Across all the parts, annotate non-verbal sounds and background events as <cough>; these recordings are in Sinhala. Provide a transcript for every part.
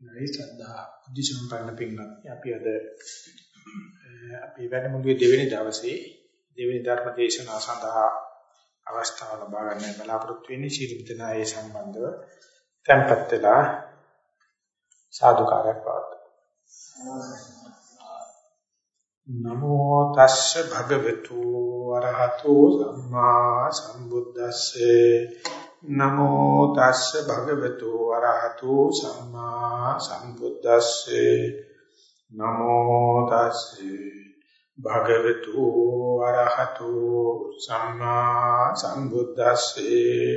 නයි සද්ධා බුද්ධ සම්පන්න පින්වත් අපි අද අපි වැඩමුළුවේ දෙවෙනි දවසේ දෙවෙනි ධර්ම දේශනාව සඳහා අවස්ථාව ලබා ගන්න බලාපොරොත්තු වෙන්නේ ශීලවිතනා ඒ සම්බන්ධව tempත් වෙලා සාදුකාරයක් පවත්වමු. නමෝ තස්ස භගවතු වරහතෝ සම්මා සම්බුද්දස්සේ නමෝ තස්ස භගවතු වරහතු සම්මා සම්බුද්දස්සේ. නමෝ තස්සේ භගවතු වරහතු සම්මා සම්බුද්දස්සේ.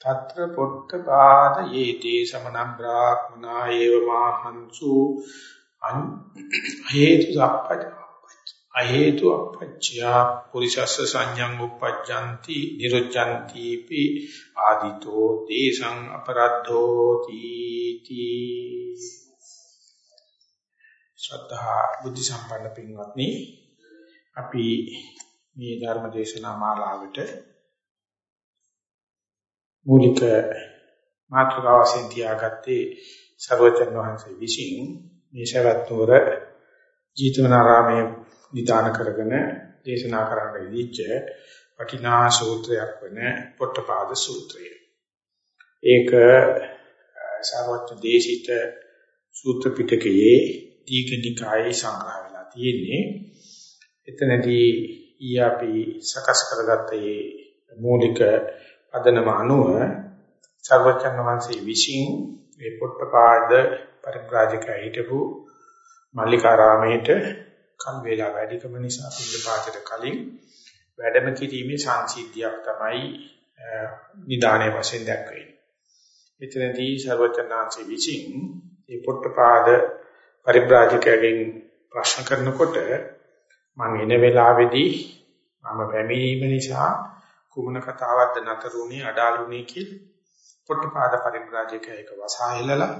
తත්‍ර පොට්ට පාද යේතේ සමන බ්‍රාහ්මනා ඒව මාහන්සු අන් හේතු සප්පජ අහේතු අපච්චයා පුරිසස්ස සංඥං උප්පජ්ජಂತಿ නිරුච්ඡanti පි ආදිතෝ තේසං අපරද්ධෝ තීති ශ්‍රද්ධා බුද්ධ සම්පන්න පින්වත්නි අපි මේ ධර්ම දේශනා මාලාවට මූලික මාතෘකාව වශයෙන් තියාගත්තේ සර්වජන් වහන්සේ විසින් මේ ශරත් නුවර ජීතවනාරාමයේ නිදාන කරගෙන දේශනා කරන්න ඉදිච්ච වටිනා සූත්‍රයක් වෙන පොට්ටපාද සූත්‍රය. ඒක සාරවත්ත දේශිත සූත්‍ර පිටකයේ දීඝනිකායේ සංග්‍රහ වෙලා තියෙන්නේ. එතනදී ඊ අපි සකස් කරගත්ත මේ මූලික පදනම අනුව සර්වචන් වහන්සේ විසින් මේ පොට්ටපාද පරිබ්‍රාජකය හිටපු මල්ලිකාරාමයේට කල් වේලා වැඩිකම නිසා පිළිද පාතට කලින් වැඩම කිරීමේ සංසිද්ධියක් තමයි නිදානේ වශයෙන් දැක්වෙන්නේ. එතනදී ਸਰවචනාංශ විචින් ඒ පොට්ටපාද පරිබ්‍රාජකයන් ප්‍රශ්න කරනකොට මම එන වෙලාවේදී මම පැමිණීම නිසා කුමන කතාවක්ද නතරුනේ අඩාලුනේ කියලා පොට්ටපාද පරිබ්‍රාජකයක වසහායලලා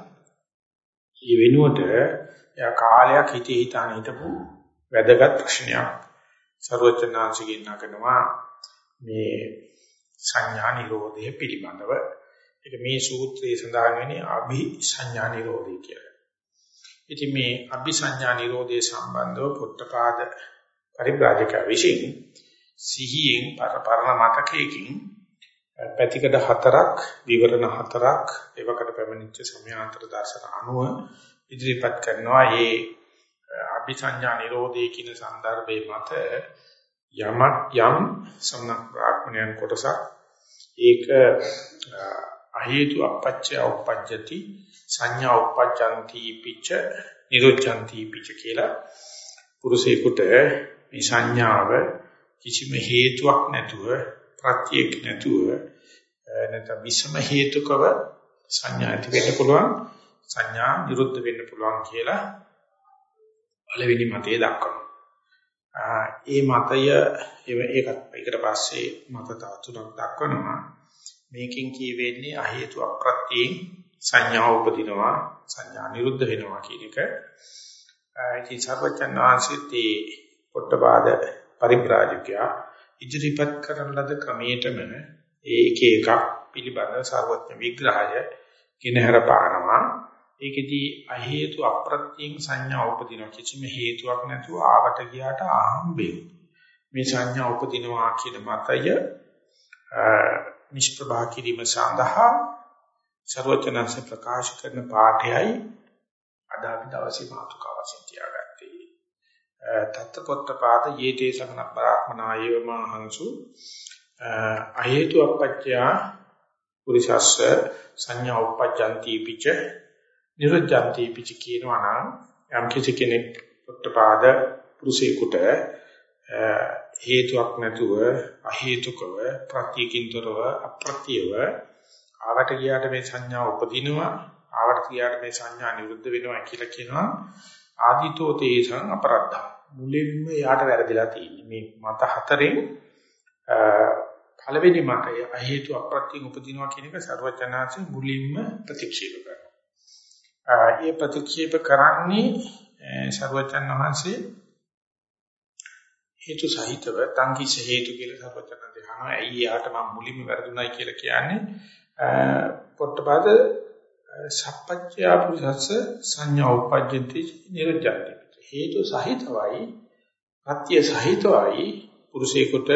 ඒ වෙනුවට එයා කාලයක් හිතේ හිතාන හිටපු වැදගත් ප්‍රශ්නයක් ਸਰවචනාංශිකින් නගනවා මේ සංඥා නිරෝධය පිළිබඳව ඒක මේ සූත්‍රයේ සඳහන් වෙන්නේ අභි සංඥා නිරෝධය කියලා. ඉතින් මේ අභි සංඥා නිරෝධය සම්බන්ධව පොට්ටපාද පරිබ්‍රාජක විශ්ින් සිහියෙන් පරණ මතකයකින් පැතිකඩ හතරක් විවරණ හතරක් ඒවකට පැමිණිච්ච සමයාන්තර දර්ශන අනුව ඉදිරිපත් කරනවා. මේ අභිසඤ්ඤා නිරෝධයේ කියන સંદર્ભේ මත යමක් යම් සම්මක් ප්‍රාඥයන් කොටසක් ඒක අහේතු අපච්චය උපජ්ජති සංඥා උපජ්ජಂತಿ පිච්ච නිරුච්ඡಂತಿ පිච්ච කියලා පුරුෂයෙකුට මේ සංඥාව කිසිම හේතුවක් නැතුව ප්‍රත්‍යක් නැතුව නැත්නම් විසම හේතුකව සංඥා ඇති වෙන්න පුළුවන් සංඥා නිරුද්ධ වෙන්න පුළුවන් කියලා පළවෙනි මතය දක්වනවා. ඒ මතය ඒකත් ඒකට පස්සේ මත තව තුනක් දක්වනවා. මේකෙන් කියවෙන්නේ අ හේතු අප්‍රත්‍යයෙන් සංඥා උපදිනවා සංඥා නිරුද්ධ වෙනවා කියන එක. ඉතින් සර්වචන්නාංශිතේ පොට්ටපාද පරිබ්‍රාජකයා ඉදිරිපත් කරන ලද ක්‍රමයටම ඒ එක එකක් පිළිබඳ සර්වඥ විග්‍රහය කිනහර පානවා ඒකෙදී අ හේතු අප්‍රත්‍යයෙන් සංඥා උපදිනවා. කිසිම හේතුවක් නැතුව ආවට ගියාට ආහම්බෙන් මේ සංඥා උපදිනවා කියන මතය නිෂ්ප්‍රභා කිරීම සඳහා ਸਰවචනස ප්‍රකාශ කරන පාඨයයි අද අපි දවසේ මාතෘකාව වශයෙන් තියාගත්තේ. තත්ත පොත්ත පාද යේතේ සමන බ්‍රාහ්මනායව මහංසු අ හේතු අපච්චයා පුරිසස්ස සංඥා උපජ්ජන්ති පිච නිරුද්ධාන්ති පිච කියනවා නම් යම් කිසි කෙනෙක් පොට්ටපාද පුරුෂයෙකුට හේතුවක් නැතුව අහේතුකව ප්‍රත්‍යකින්තරව අප්‍රත්‍යව ආවට ගියාට මේ සංඥා උපදිනවා ආවට ගියාට මේ සංඥා නිරුද්ධ වෙනවා කියලා කියනවා. ආදිතෝ තේසං අපරද්ධා. මුලින්ම යාට වැරදිලා තියෙන්නේ මේ මත හතරෙන් පළවෙනි මතය අහේතු අප්‍රත්‍යින් උපදිනවා කියන එක සර්වචනාංශ මුලින්ම ප්‍රතික්ෂේප කරනවා. ඒ ප්‍රතික්ෂේප කරන්නේ සර්වචන් වහන්සේ හේතු සහිතව තංගිස හේතු කියලා සර්වචන් දහනවා. ඇයි යාට මම මුලින්ම වැරදුනායි කියලා කියන්නේ පොට්ටපද සප්පච්චය පුරුෂස්ස සංඥා උපජ්ජති නිරුද්ධයි. හේතු සහිතවයි ප්‍රත්‍ය සහිතවයි පුරුෂේකට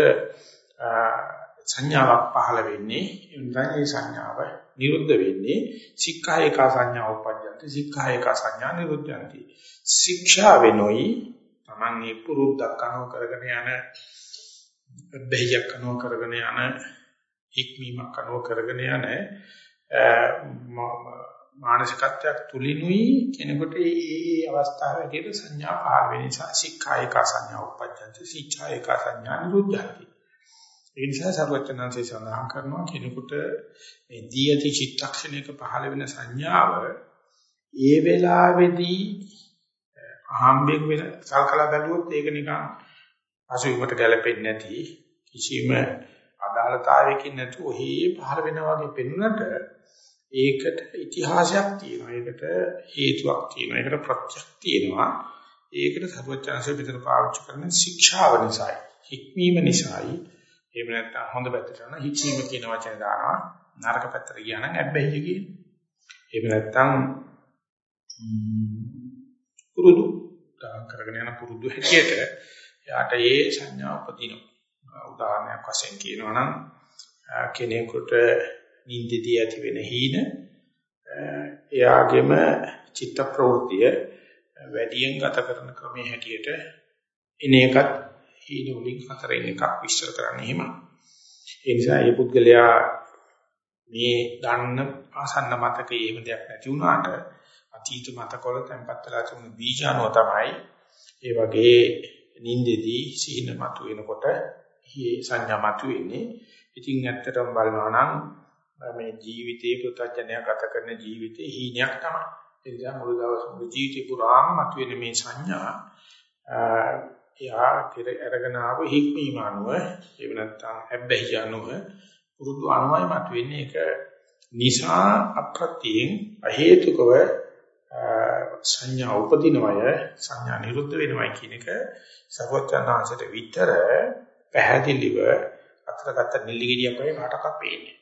සංඥාවක් පහළ වෙන්නේ. එනිසා ඒ සංඥාව නිරුද්ධ වෙන්නේ. සික්ඛා එක සංඥා උපජ්ජන්ති. සික්ඛා එක සංඥා නිරුද්ධಂತಿ ශික්ෂා වෙනොයි Taman මේ පුරුද්දක් අනුව කරගෙන යන බෙහෙයක් අනුව කරගෙන යන හික්මීමක් අනුව කරගෙන යන මානසිකත්වයක් තුලිනුයි කෙනෙකුට මේ අවස්ථාව හැටියට සංඥා පහළ වෙන නිසා සික්ඛා එක සංඥා උපජ්ජන්ති. සික්ඛා එක සංඥා නිරුද්ධಂತಿ ඒ නිසා සර්වචනංශය සඳහන් කරනවා කෙනෙකුට මේ දී ඇති චිත්තක්ෂණයක පහළ වෙන සංඥාව ඒ වෙලාවේදී අහම්බෙන් වෙන සල්කලා බැලුවොත් ඒක නිකන් අසුවිමට ගැලපෙන්නේ නැති කිසිම අදාළතාවයකින් නැතුව ඔහි පහළ වෙනවා වගේ පෙනුනට ඒකට ඉතිහාසයක් තියෙනවා. ඒකට හේතුවක් තියෙනවා. ඒකට ප්‍රත්‍යක් තියෙනවා. ඒකට සර්වචනංශය විතර පාවිච්චි කරන ශික්ෂාව නිසායි. හික්මීම නිසායි එහෙම නැත්නම් හොඳ පැත්තට යන හිචීම කියන වචනේ දානවා. නරක පැත්තට ගියා නම් ඇබ්බැහිය කියන්නේ. එහෙම නැත්නම් පුරුදු කරගෙන යන පුරුදු හැටියට යාට ඒ සංඥා උපදිනවා. උදාහරණයක් වශයෙන් කියනවා නම් කෙනෙකුට නිින්දදී ඇති වෙන හීන එයාගේම චිත්ත ප්‍රවෘත්තිය වැඩියෙන් ගත කරන ක්‍රමයේ හැටියට එන එකත් හීන වලින් හතරෙන් එකක් විස්තර කරන්න එහෙම. ඒ නිසා මේ පුද්ගලයා මේ දන්න ආසන්න මතකයේ එහෙම දෙයක් නැති වුණාට අතීත මතකවල තැන්පත් වෙලා තිබුණු බීජානෝ තමයි ඒ වගේ නින්දෙදී සිහින මතුවෙනකොට මේ සංඥා මතුවෙන්නේ. ඉතින් ඇත්තටම බලනවා නම් මේ ජීවිතේ පුතඥය ගත කරන ජීවිතේ හීනයක් තමයි. ඒ නිසා මුළු දවස් මුළු ජීවිතේ පුරාම මතුවෙන මේ සංඥා එයා කෙර අරගෙන ආව හික්මීම අනුව එහෙම නැත්නම් හැබ්බැහි අනුව පුරුදු අනුවයි මතුවෙන්නේ ඒක නිසා අප්‍රත්‍යයෙන් අහේතුකව සංඥා උපදිනවය සංඥා නිරුද්ධ වෙනවයි කියන එක සර්වඥාන්සේට විතර පැහැදිලිව අතරගත නිලිගිරියක් වගේ කාටවත් පේන්නේ.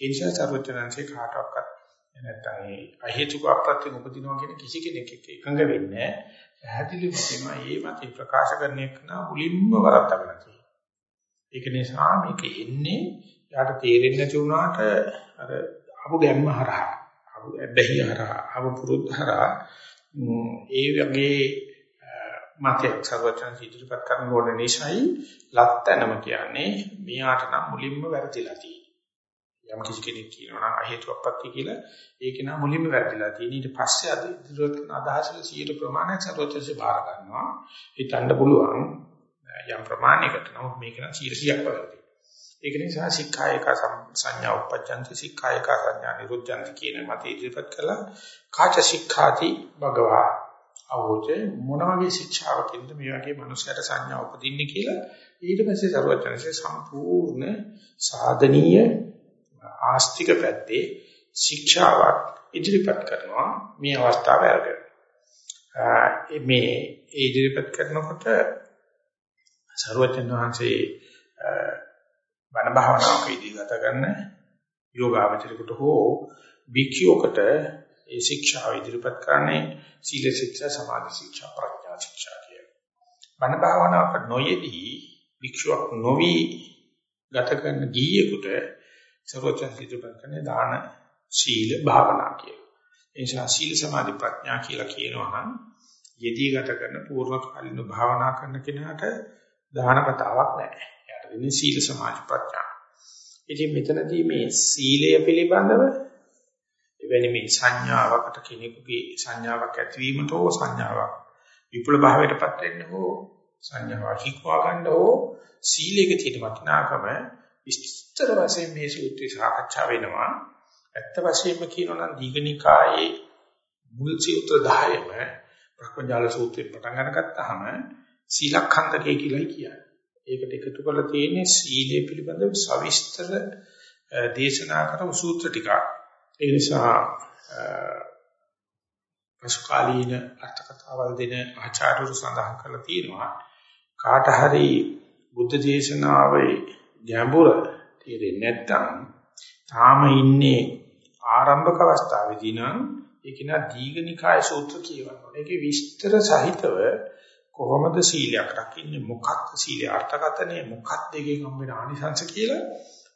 ඒ නිසා සර්වඥාන්සේ කාටවත් නැත්නම් ඒ අහේතුක අප්‍රත්‍යයෙන් උපදිනවා කියන කිසි කෙනෙක් එක්ක එකඟ වෙන්නේ නැහැ. පැහැදිලිවම තියෙනවා මේ මත ප්‍රකාශ කරන එක නා මුලින්ම වරද්දාගෙන තියෙනවා. ඒක නිසා මේක එන්නේ යාට තේරෙන්නේ නැති වුණාට අර අහු ගැම්ම හරහා අහු බැහි හරහා අහු පුරුද්ද හරහා ඒ වගේ මතයක් සර්වචන් ඉදිරිපත් කරන ඕන නිසායි ලත්තනම කියන්නේ මෙයාට නම් මුලින්ම වැරදිලා තියෙන්නේ. යම් කිසි කෙනෙක් කියනවා නම් අහේතුවක්පත්ති කියලා ඒක නා මුලින්ම වැරදිලා තියෙන. ඊට පස්සේ අද ඉදිරියට අදහසල 100 ප්‍රමාණයක් සර්වචන්සේ බාර ගන්නවා. හිතන්න පුළුවන් යම් ප්‍රමාණයකට නමුත් මේක නම් 100ක් වැරදි ඒක නිසා සික්ඛායක සංඥා උපජ්ජන්ති සික්ඛායක සංඥා නිරුද්ධන්ති කියන මත ඉදිරිපත් කළා. කාච සික්ඛාති භගවා අවෝචේ. මොන වගේ ශික්ෂාවකින්ද මේ වගේ මනුස්සයට සංඥා උපදින්නේ කියලා ඊට පස්සේ සර්වචන්සේ සම්පූර්ණ සාධනීය ආස්තික පැත්තේ ශික්ෂාවක් ඉදිරිපත් කරනවා මේ අවස්ථාව අරගෙන. මේ ඉදිරිපත් කරනකොට සරුවචන වහන්සේ බණ භාවනාවකදී ගත කරන යෝගාවචරිකට හෝ භික්ෂුවකට ඒ ශික්ෂාව ඉදිරිපත් කරන්නේ සීල ශික්ෂා සමාධි ශික්ෂා ප්‍රඥා ශික්ෂා කියන. බණ භාවනාවක නොයේදී භික්ෂුවක් නොවි ගත කරන ගිහියෙකුට සර්වචන් සිදුපත් කරන්නේ දාන සීල භාවනා කියලා. ඒ නිසා සීල සමාධි ප්‍රඥා කියලා කියනවා නම් යෙදී ගත කරන පූර්ව කාලින භාවනා කරන කෙනාට දාන කතාවක් නැහැ. එයාට වෙන්නේ සීල සමාධි ප්‍රඥා. ඉතින් මෙතනදී මේ සීලය පිළිබඳව එවැනි මේ සංඥාවකට කෙනෙකුගේ සංඥාවක් ඇතිවීමට හෝ සංඥාවක් විපුල භාවයටපත් වෙන්න හෝ සංඥාවක් හික්වා ගන්න හෝ සීලයක තියෙන වටිනාකම විස්තර වශයෙන් මේ සූත්‍රය සාකච්ඡා වෙනවා. ඇත්ත වශයෙන්ම කියනවා නම් දීඝනිකායේ මුල් සූත්‍ර 10ම ප්‍රඥාල සූත්‍රයෙන් පටන් අරගත්තාම සීලඛණ්ඩකය කියලා කියන්නේ. ඒකට එකතු කරලා තියෙන්නේ සීලය පිළිබඳව සවිස්තර දේශනා කරපු සූත්‍ර ටික. ඒ නිසා පසුකාලීන අර්ථකථාවල් දෙන ආචාර්යවරු සඳහන් කරලා තියෙනවා කාට හරි බුද්ධ දේශනාවේ ගැඹුර තේරෙන්නේ නැත්නම් තාම ඉන්නේ ආරම්භක අවස්ථාවේදී නම් ඒක නා දීඝනිකාය සූත්‍ර කියවනවා. ඒකේ විස්තර සහිතව කොහොමද සීලයක් රකින්නේ මොකක්ද සීලේ අර්ථකථනය මොකක්ද එකෙන් හම් වෙන ආනිසංශ කියලා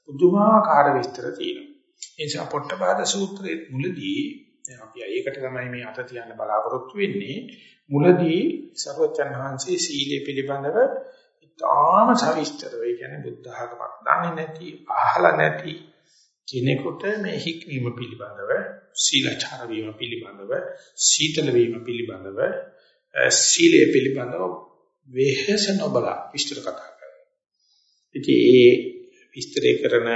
පුදුමාකාර විස්තර තියෙනවා. ඒ නිසා පොට්ටපාද සූත්‍රයේ මුලදී දැන් අපි ඒකට තමයි මේ අත තියන්න බලාපොරොත්තු වෙන්නේ. මුලදී සර්වචන් වහන්සේ සීලය පිළිබඳව ඉතාම සවිස්තරව ඒ කියන්නේ බුද්ධ ආගමක් දන්නේ නැති අහලා නැති කෙනෙකුට මේ හික්වීම පිළිබඳව සීලචාර වීම පිළිබඳව සීතල වීම පිළිබඳව සීලය පිළිබඳව වෙහෙස නොබල විස්තර කතා කරනවා. ඉතින් ඒ විස්තරය කරන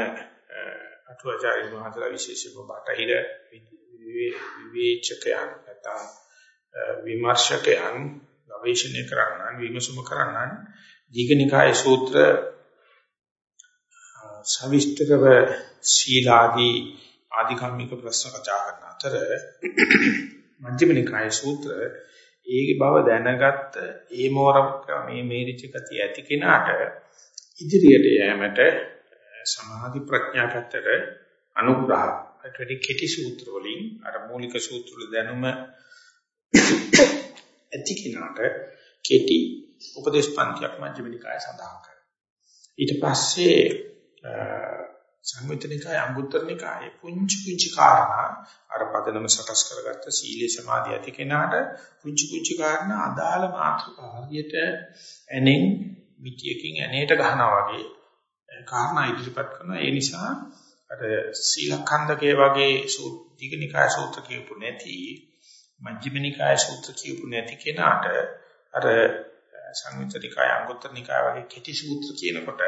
අටුවාචාර්ය මහතලා විශේෂයෙන්ම බටහිර විවේචකයන් නැත්නම් විමර්ශකයන් ගවේෂණය කරන්නන් විමසුම කරන්නන් දීඝනිකාය සූත්‍ර සවිස්තරව සීලාදී ආධිකම්මික ප්‍රශ්න කතා කරන අතර <clears throat> මජ්ක්‍ධිම නිකාය සූත්‍ර ඒකේ බව දැනගත්ත ඒ මෝරක මේ මේරිච ගතිය ඇති කෙනාට ඉදිරියට යෑමට සමාධි ප්‍රඥා පැත්තට අනුග්‍රහ ඇටටි කෙටි සූත්‍ර වලින් අර මූලික සූත්‍ර වල දැනුම <clears throat> ඇති කෙනාට කෙටි උපදේශ පන්තියක් මජ්ක්‍ධිම නිකාය සඳහන් කරනවා. ඊට පස්සේ සංයුත්තනිකාය අංගුත්තරනිකායේ පුංචි පුංචි කාරණා අර පදනම සකස් කරගත්ත සීලේ සමාධිය ඇති කෙනාට පුංචි පුංචි කාරණා අදාළ මාතෘකා හරියට ඇනෙන් මිටියකින් ඇනේට ගහනවා වගේ කාරණා ඉදිරිපත් කරනවා. ඒ නිසා අර සීලඛණ්ඩකේ වගේ දීඝනිකාය සූත්‍ර කියපු නැති මජ්ක්‍ධිමනිකාය සූත්‍ර කියපු නැති කෙනාට අර සංයුත්තනිකාය අංගුත්තරනිකාය වගේ කෙටි සූත්‍ර කියනකොට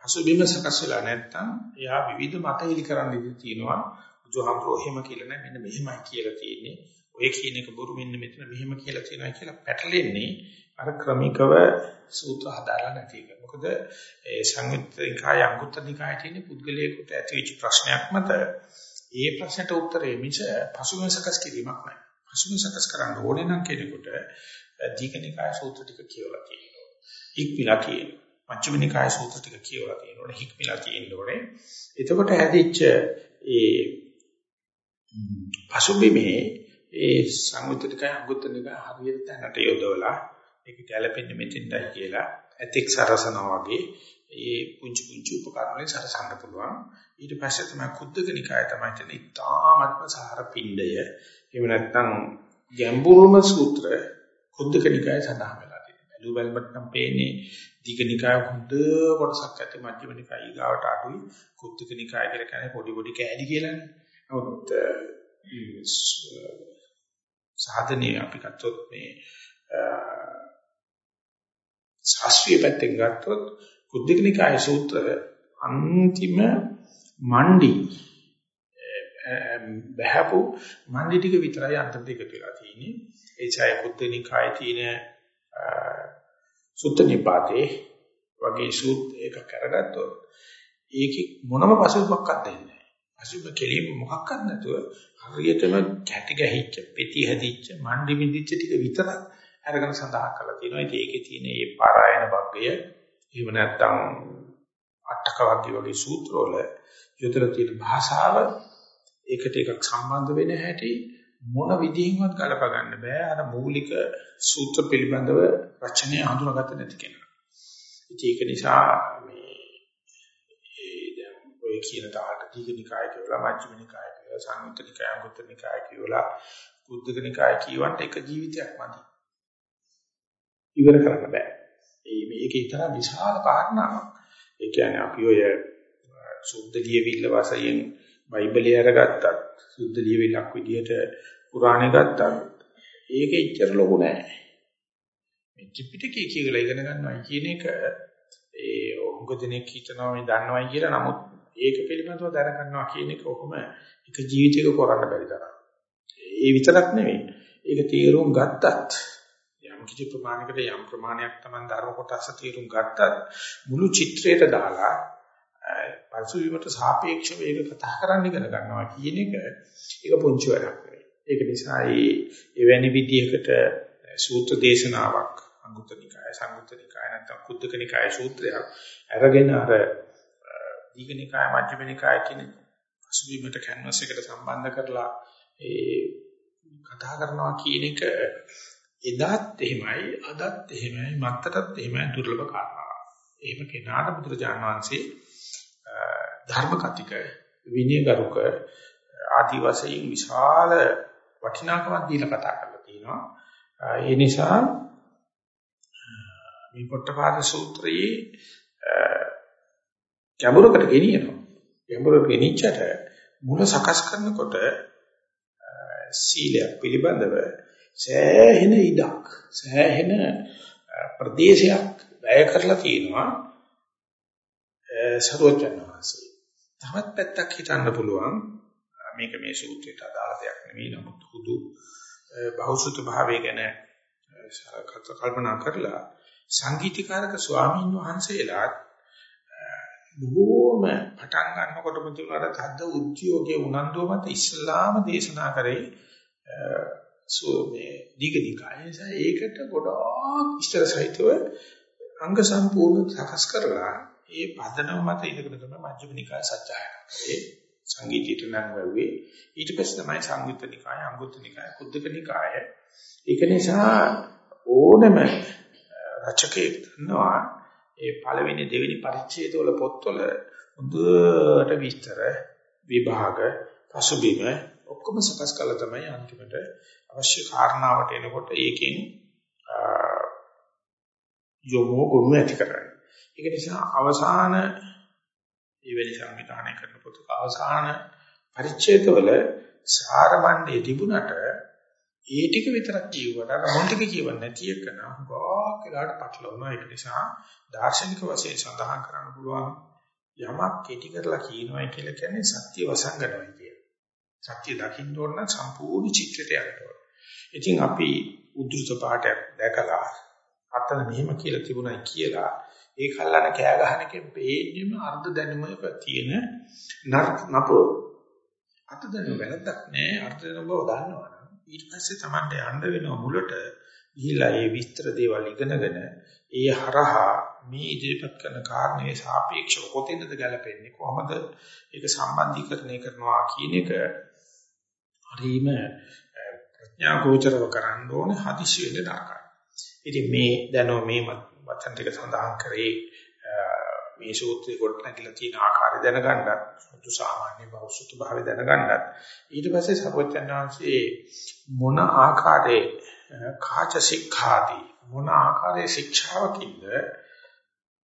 පසුබිම සකස් වෙලා නැත්නම් එයා විවිධ මත ඉලි කරන්න ඉඩ තියෙනවා. බුදුහාමුදුරුවෝ එහෙම කියලා නෑ මෙන්න මෙහෙමයි කියලා තියෙන්නේ. ඔය කියන එක බොරු මෙන්න මෙතන මෙහෙම කියලා තියෙනවා කියලා පැටලෙන්නේ අර ක්‍රමිකව සූත්‍ර හදාලා නැති එක. මොකද ඒ සංයුත්තිකාය අංගුත්තනිකාය තියෙන පුද්ගලයෙකුට ඇතිවෙච්ච ප්‍රශ්නයක් මත ඒ ප්‍රශ්නට උත්තරේ මිස පසුබිම සකස් කිරීමක් නෑ. පසුබිම සකස් කරන්න ඕනේ නම් කෙනෙකුට දීඝනිකාය සූත්‍ර ටික කියවලා තියෙනවා. ඉක්පිලා කියනවා. මච්චුම නිකාය සූත්‍ර ටික කියවලා තියෙනවනේ හික්මිලා තියෙනවනේ එතකොට හැදිච්ච ඒ පසුබිමේ ඒ සංයුත්තිකය අඟුත්තනිකය හරියට තැනට යොදවලා ඒක ගැළපෙන්නේ මෙතෙන්ටයි කියලා ඇතික් සරසනවා වගේ ඒ පුංචි පුංචි උපකරණ වලින් සරසන්න පුළුවන්. ඊට පස්සේ තමයි කුද්දක නිකාය තමයි තියෙන ඉතාමත්ම සාර පිණ්ඩය එහෙම නැත්නම් ගැඹුරුම සූත්‍ර කුද්දක නිකාය සඳහන් වෙලා තියෙනවා බැලු බැලමට නම් පේන්නේ දීඝනිකාය හොඳ කොටසක් ඇති මධ්‍යම නිකාය ඊගාවට අඩුයි කුත්තික නිකාය කියලා කියන්නේ පොඩි පොඩි කෑලි කියලානේ. නමුත් සාධනීය අපි ගත්තොත් මේ ශාස්ත්‍රීය පැත්තෙන් ගත්තොත් කුද්දික නිකාය සූත්‍ර අන්තිම මණ්ඩි බහපු මණ්ඩි ටික විතරයි අන්තර දෙක කියලා තියෙන්නේ. ඒ ඡාය කුද්දික නිකායේ තියෙන සුත්ත නිපාතේ වගේ සූත් එකක් අරගත්තොත් ඒකේ මොනම පසුබිමක්වත් දෙන්නේ නැහැ. පසුබිම කෙලින්ම මොකක්වත් නැතුව හරියටම කැටි ගැහිච්ච, පෙති හැදිච්ච, මණ්ඩි මිදිච්ච ටික විතරක් අරගෙන සඳහන් කරලා තියෙනවා. ඉතින් ඒකේ තියෙන මේ පාරායන භග්ගය එහෙම නැත්නම් අටක වර්ගය වගේ සූත්‍රවල යොදලා තියෙන භාෂාව එකට එකක් සම්බන්ධ වෙන හැටි මොන විදිහින්වත් ගලප ගන්න බෑ අර මූලික සූත්‍ර පිළිබඳව රචනය හඳුනාගත්ත නැති කෙනා. ඉතින් ඒක නිසා මේ ඒ දැන් ඔය කියන තාලට දීඝනිකාය කියලා මජ්ක්‍ධිම නිකාය කියලා සංයුත්ත නිකාය අංගුත්තර නිකාය කියලා බුද්ධක නිකාය කියවන්ට එක ජීවිතයක් මදි. ඉවර කරන්න බෑ. ඒ මේකේ තරම් විශාල කාරණාවක්. ඒ කියන්නේ අපි ඔය සුද්ධ ලියවිල්ල වශයෙන් බයිබලය අරගත්තත් සුද්ධ ලියවිල්ලක් විදිහට පුරාණේ ගත්තත් ඒක එච්චර ලොකු නෑ. මේ ත්‍රිපිටකය කියලා ඉගෙන ගන්නවා කියන එක ඒ උග දිනෙක හිතනවා මේ දන්නවයි කියලා නමුත් ඒක පිළිබඳව දැනගන්නවා කියන එක කොහොම එක ජීවිතයක කරන්න බැරි තරම්. ඒ විතරක් නෙවෙයි. ඒක තීරුම් ගත්තත් යම් කිසි ප්‍රමාණයකට යම් ප්‍රමාණයක් Taman ධර්ම කොටස තීරුම් ගත්තත් මුළු චිත්‍රයට දාලා පරිසුවීමට සාපේක්ෂව ඒක කතා කරන්න ඉගෙන ගන්නවා කියන එක ඒක පුංචි වැඩක් නෙවෙයි. ඒක නිසා මේ එවැනි විදිහකට සූත්‍ර දේශනාවක් අංගුත්තර නිකාය සංගුත්තර නිකාය නැත්නම් කුද්දක නිකාය සූත්‍රයක් අරගෙන අර දීඝ නිකාය මජ්ක්‍ධිම නිකාය කියන අසුබීමට කැන්වස් එකට සම්බන්ධ කරලා ඒ කතා කරනවා කියන එක එදාත් එහෙමයි අදත් එහෙමයි මත්තටත් එහෙමයි දුර්ලභ කාරණාවක්. එහෙම කෙනාට බුදුරජාණන් වහන්සේ ධර්ම කතික විනයගරුක ආදි වශයෙන් විශාල වටිනාකමක් දීලා කතා කරලා තියෙනවා. ඒ නිසා මේ පොට්ටපාද සූත්‍රයේ ගැඹුරකට ගෙනියනවා. ගැඹුරට ගෙනිච්චට මුල සකස් කරනකොට සීලයක් පිළිබඳව සෑහෙන ඉඩක් සෑහෙන ප්‍රදේශයක් වැය කරලා තියෙනවා සරුවචන වාසී. තවත් පැත්තක් හිතන්න පුළුවන්. මේක මේ සූත්‍රයට අදාළ දෙයක් නෙවෙයි නමුත් හුදු බහුසුත භාවය ගැන කල්පනා කරලා සංගීතකාරක ස්වාමීන් වහන්සේලා බොහෝම පටන් ගන්නකොටම තිබුණාට තද්ද උද්‍යෝගයේ උනන්දුව මත ඉස්ලාම දේශනා කරේ සෝමේ දීගනිකාය නිසා ඒකට ගොඩාක් ඉස්තර සහිතව අංග සම්පූර්ණ සකස් කරලා ඒ පදනම මත ඉඳගෙන තමයි මජ්ක්‍ධිම නිකාය සත්‍යයන. ඒ සංගීතයට නම් වෙව්වේ ඊට පස්සේ තමයි සංයුත්ත නිකාය, අංගුත්තර නිකාය, කුද්දක නිකාය. ඒක නිසා ඕනම රචකයෙක් දන්නවා ඒ පළවෙනි දෙවෙනි පරිච්ඡේදවල පොත්වල හොඳට විස්තර විභාග පසුබිම ඔක්කොම සකස් කළා තමයි අන්තිමට අවශ්‍ය කාරණාවට එනකොට ඒකෙන් යොමු ගොනු ඇති කරගන්න. ඒක නිසා අවසාන මේ වෙලි සංවිධානය කරන පොතක අවසාන පරිච්ඡේදවල සාරමණ්ඩේ තිබුණට ඒ ටික විතරක් කියුවට රොන් ටික කියවන්නේ නැති එකන ගොඩක් වෙලාට පටලවනවා ඒක නිසා දාර්ශනික වශයෙන් සඳහන් කරන්න පුළුවන් යමක් කෙටි කරලා කියනවා කියලා කියන්නේ සත්‍ය වසංගනවයි කියන. සත්‍ය දකින්න ඕන නම් සම්පූර්ණ චිත්‍රයට යන්න ඕන. ඉතින් අපි උද්දෘත පාඩයක් දැකලා අතන මෙහෙම කියලා තිබුණයි කියලා ඒ කල්ලාන කෑ ගහන එකෙන් පේන්නේම අර්ධ දැනුමක තියෙන නපෝ අත දැනුම වැරද්දක් නෑ. අර්ධ දැනුම බව දන්නවනම් ඊට පස්සේ Tamante යන්න වෙනව මුලට. ගිහිලා ඒ විස්තර දේවල් ඉගෙනගෙන ඒ හරහා මේ ඉදිරිපත් කරන කාරණේ සාපේක්ෂව කොතැනද ගැලපෙන්නේ? කොහොමද ඒක සම්බන්ධීකරණය කරනවා කියන එක හරීම ප්‍රඥා ගෝචරව කරන්න ඕනේ හදිසි වෙන්න නරකයි. ඉතින් මේ දැනෝ මේ වචන ටික සඳහන් කරේ. මේ සූත්‍රේ කොට නැගිලා තියෙන ආකාරය දැනගන්නත් සුදු සාමාන්‍ය බෞසුත භාවය දැනගන්නත්. ඊට පස්සේ සර්වඥාන්සේ මොන ආකාරයේ කාච ශික්ෂාදී මොන ආකාරයේ ශික්ෂාවකින්ද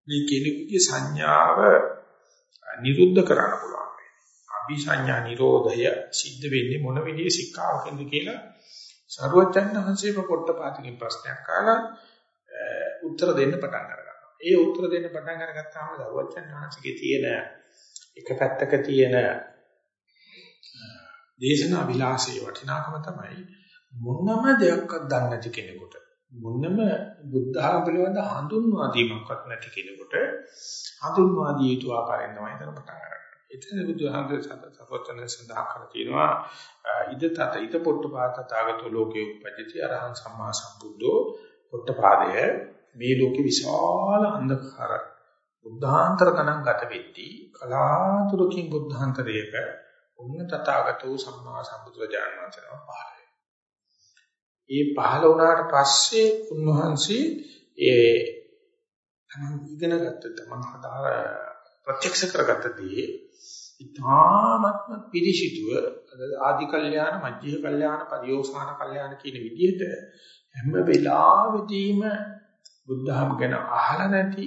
මේ කෙනෙකුගේ සංඥාව නිරුද්ධ කරන්න පුළුවන්? අபிසඤ්ඤා නිරෝධය සිද්ධ වෙන්නේ මොන විදිහේ ශික්ෂාවකින්ද කියලා සර්වඥාන්සේම පොට්ටපාතකින් ප්‍රශ්නයක් අහලා උත්තර දෙන්න පටන් ගන්නවා. ඒ උත්තර දෙන්න පටන් අරගත්තාම සර්වඥාන්සේගේ තියෙන එක පැත්තක තියෙන දේශනා විලාසයේ වටිනාකම තමයි මොනම දෙයක්වත් දන්නේ නැති කෙනෙකුට මොනම බුද්ධ ආගම පිළිබඳ හඳුන්වා දීමක්වත් නැති කෙනෙකුට හඳුන්වා දිය යුතු ආකාරයෙන් තමයි එතන පටන් ගන්නේ. එතන බුදුහාමුදුර සතපොත්තන සඳහන් කර තියෙනවා ඉද තත ඉද පොට්ටපාත තාගතෝ ලෝකේ උපජ්ජති අරහං සම්මා සම්බුද්ධෝ පොට්ටපාදය මේ ලෝකේ විශාල අන්ධකාර බුද්ධාන්තර ගණන් ගත වෙද්දී කලාතුරකින් බුද්ධාන්තරයක උන්න තථාගතෝ සම්මා සම්බුදුරජාණන් වහන්සේ පහළ ඒ පහළ වුණාට පස්සේ උන්වහන්සේ ඒ තමන් ඉගෙන ගත්ත තමන් හදාර ප්‍රත්‍යක්ෂ කරගත්තදී ඉතාමත්ම පිළිසිතුව ආදි කල්යාණ මධ්‍ය කල්යාණ පරිෝසాన කල්යාණ කියන විදිහට හැම වෙලාවෙදීම බුද්ධහම ගැන අහලා නැති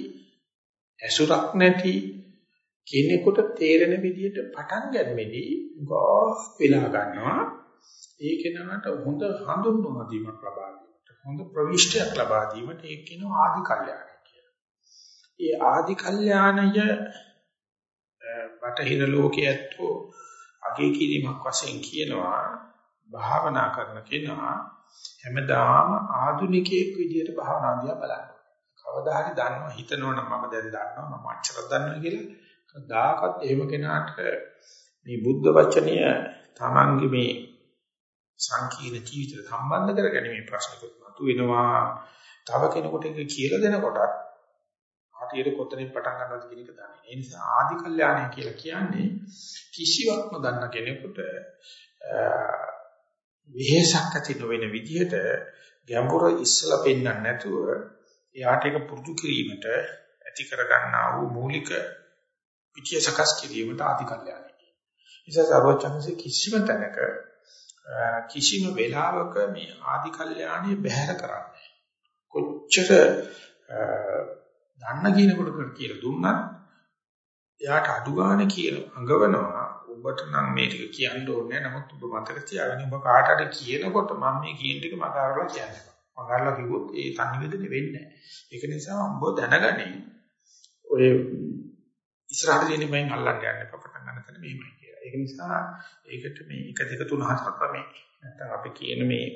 ඇසුරක් නැති කෙනෙකුට තේරෙන විදිහට පටන් ගන්නෙදී ගොස් වෙලා ගන්නවා ඒ කෙනාට හොඳ හඳුන්වා දීමක් ලබා දීමට හොඳ ප්‍රවිෂ්ටයක් ලබා දීමට ඒක කියනවා ආදි කල්යාණය කියලා. ඒ ආදි කල්යාණය බටහිර ලෝකයේ ඇත්තෝ අගේ කිරීමක් වශයෙන් කියනවා භාවනා කරන කෙනා හැමදාම ආධුනිකයෙක් විදියට භාවනා දිහා බලන්න. කවදා හරි දන්නවා හිතනවනම් මම දැන් දන්නවා මම අච්චරක් දන්නවා කියලා. කවදාකවත් එහෙම කෙනාට මේ බුද්ධ වචනය Tamange මේ සංකීර්ණ ජීවිතයට සම්බන්ධ කරගැනීමේ ප්‍රශ්නකුත් මතුවෙනවා. තව කෙනෙකුට ඒක කියලා දෙනකොටත් හරියට කොතනින් පටන් ගන්නවද කියන එක දන්නේ. ඒ නිසා ආදි කල්යාණය කියලා කියන්නේ කිසිවක් නොදන්න කෙනෙකුට විහෙසක් ඇති නොවන විදිහට ගැඹුර ඉස්සලා පෙන්වන්න නැතුව එයාට ඒක පුරුදු කිරීමට ඇති කර ගන්නා වූ මූලික පිටිය සකස් කිරීමට ආදි කල්යාණය කියනවා. නිසා සර්වචන්සේ කිසිම තැනක කිසිම වෙලාවක මේ ආදි කල්යාණිය බැහැර කරන්නේ. කොච්චර දන්න කියනකොට කියලා දුන්නත් එයාට අඩු ගන්න කියන අඟවනවා ඔබට නම් මේ ටික කියන්න ඕනේ නමුත් ඔබ මතක තියාගන්න ඔබ කාට හරි කියනකොට මම මේ කියන ටික මට අරලා කියන්න. මම අරලා කිව්වොත් ඒ සංනිවේදනය වෙන්නේ නැහැ. ඒක නිසා ඔබ දැනගනින් ඔය ඉස්සරහට තියෙන බයෙන් අල්ලන්න යන්න එපා පටන් ගන්න තැන මෙහෙමයි කියලා. ඒක නිසා ඒකට මේ 1 2 3 4 තමයි. නැත්තම් අපි කියන මේ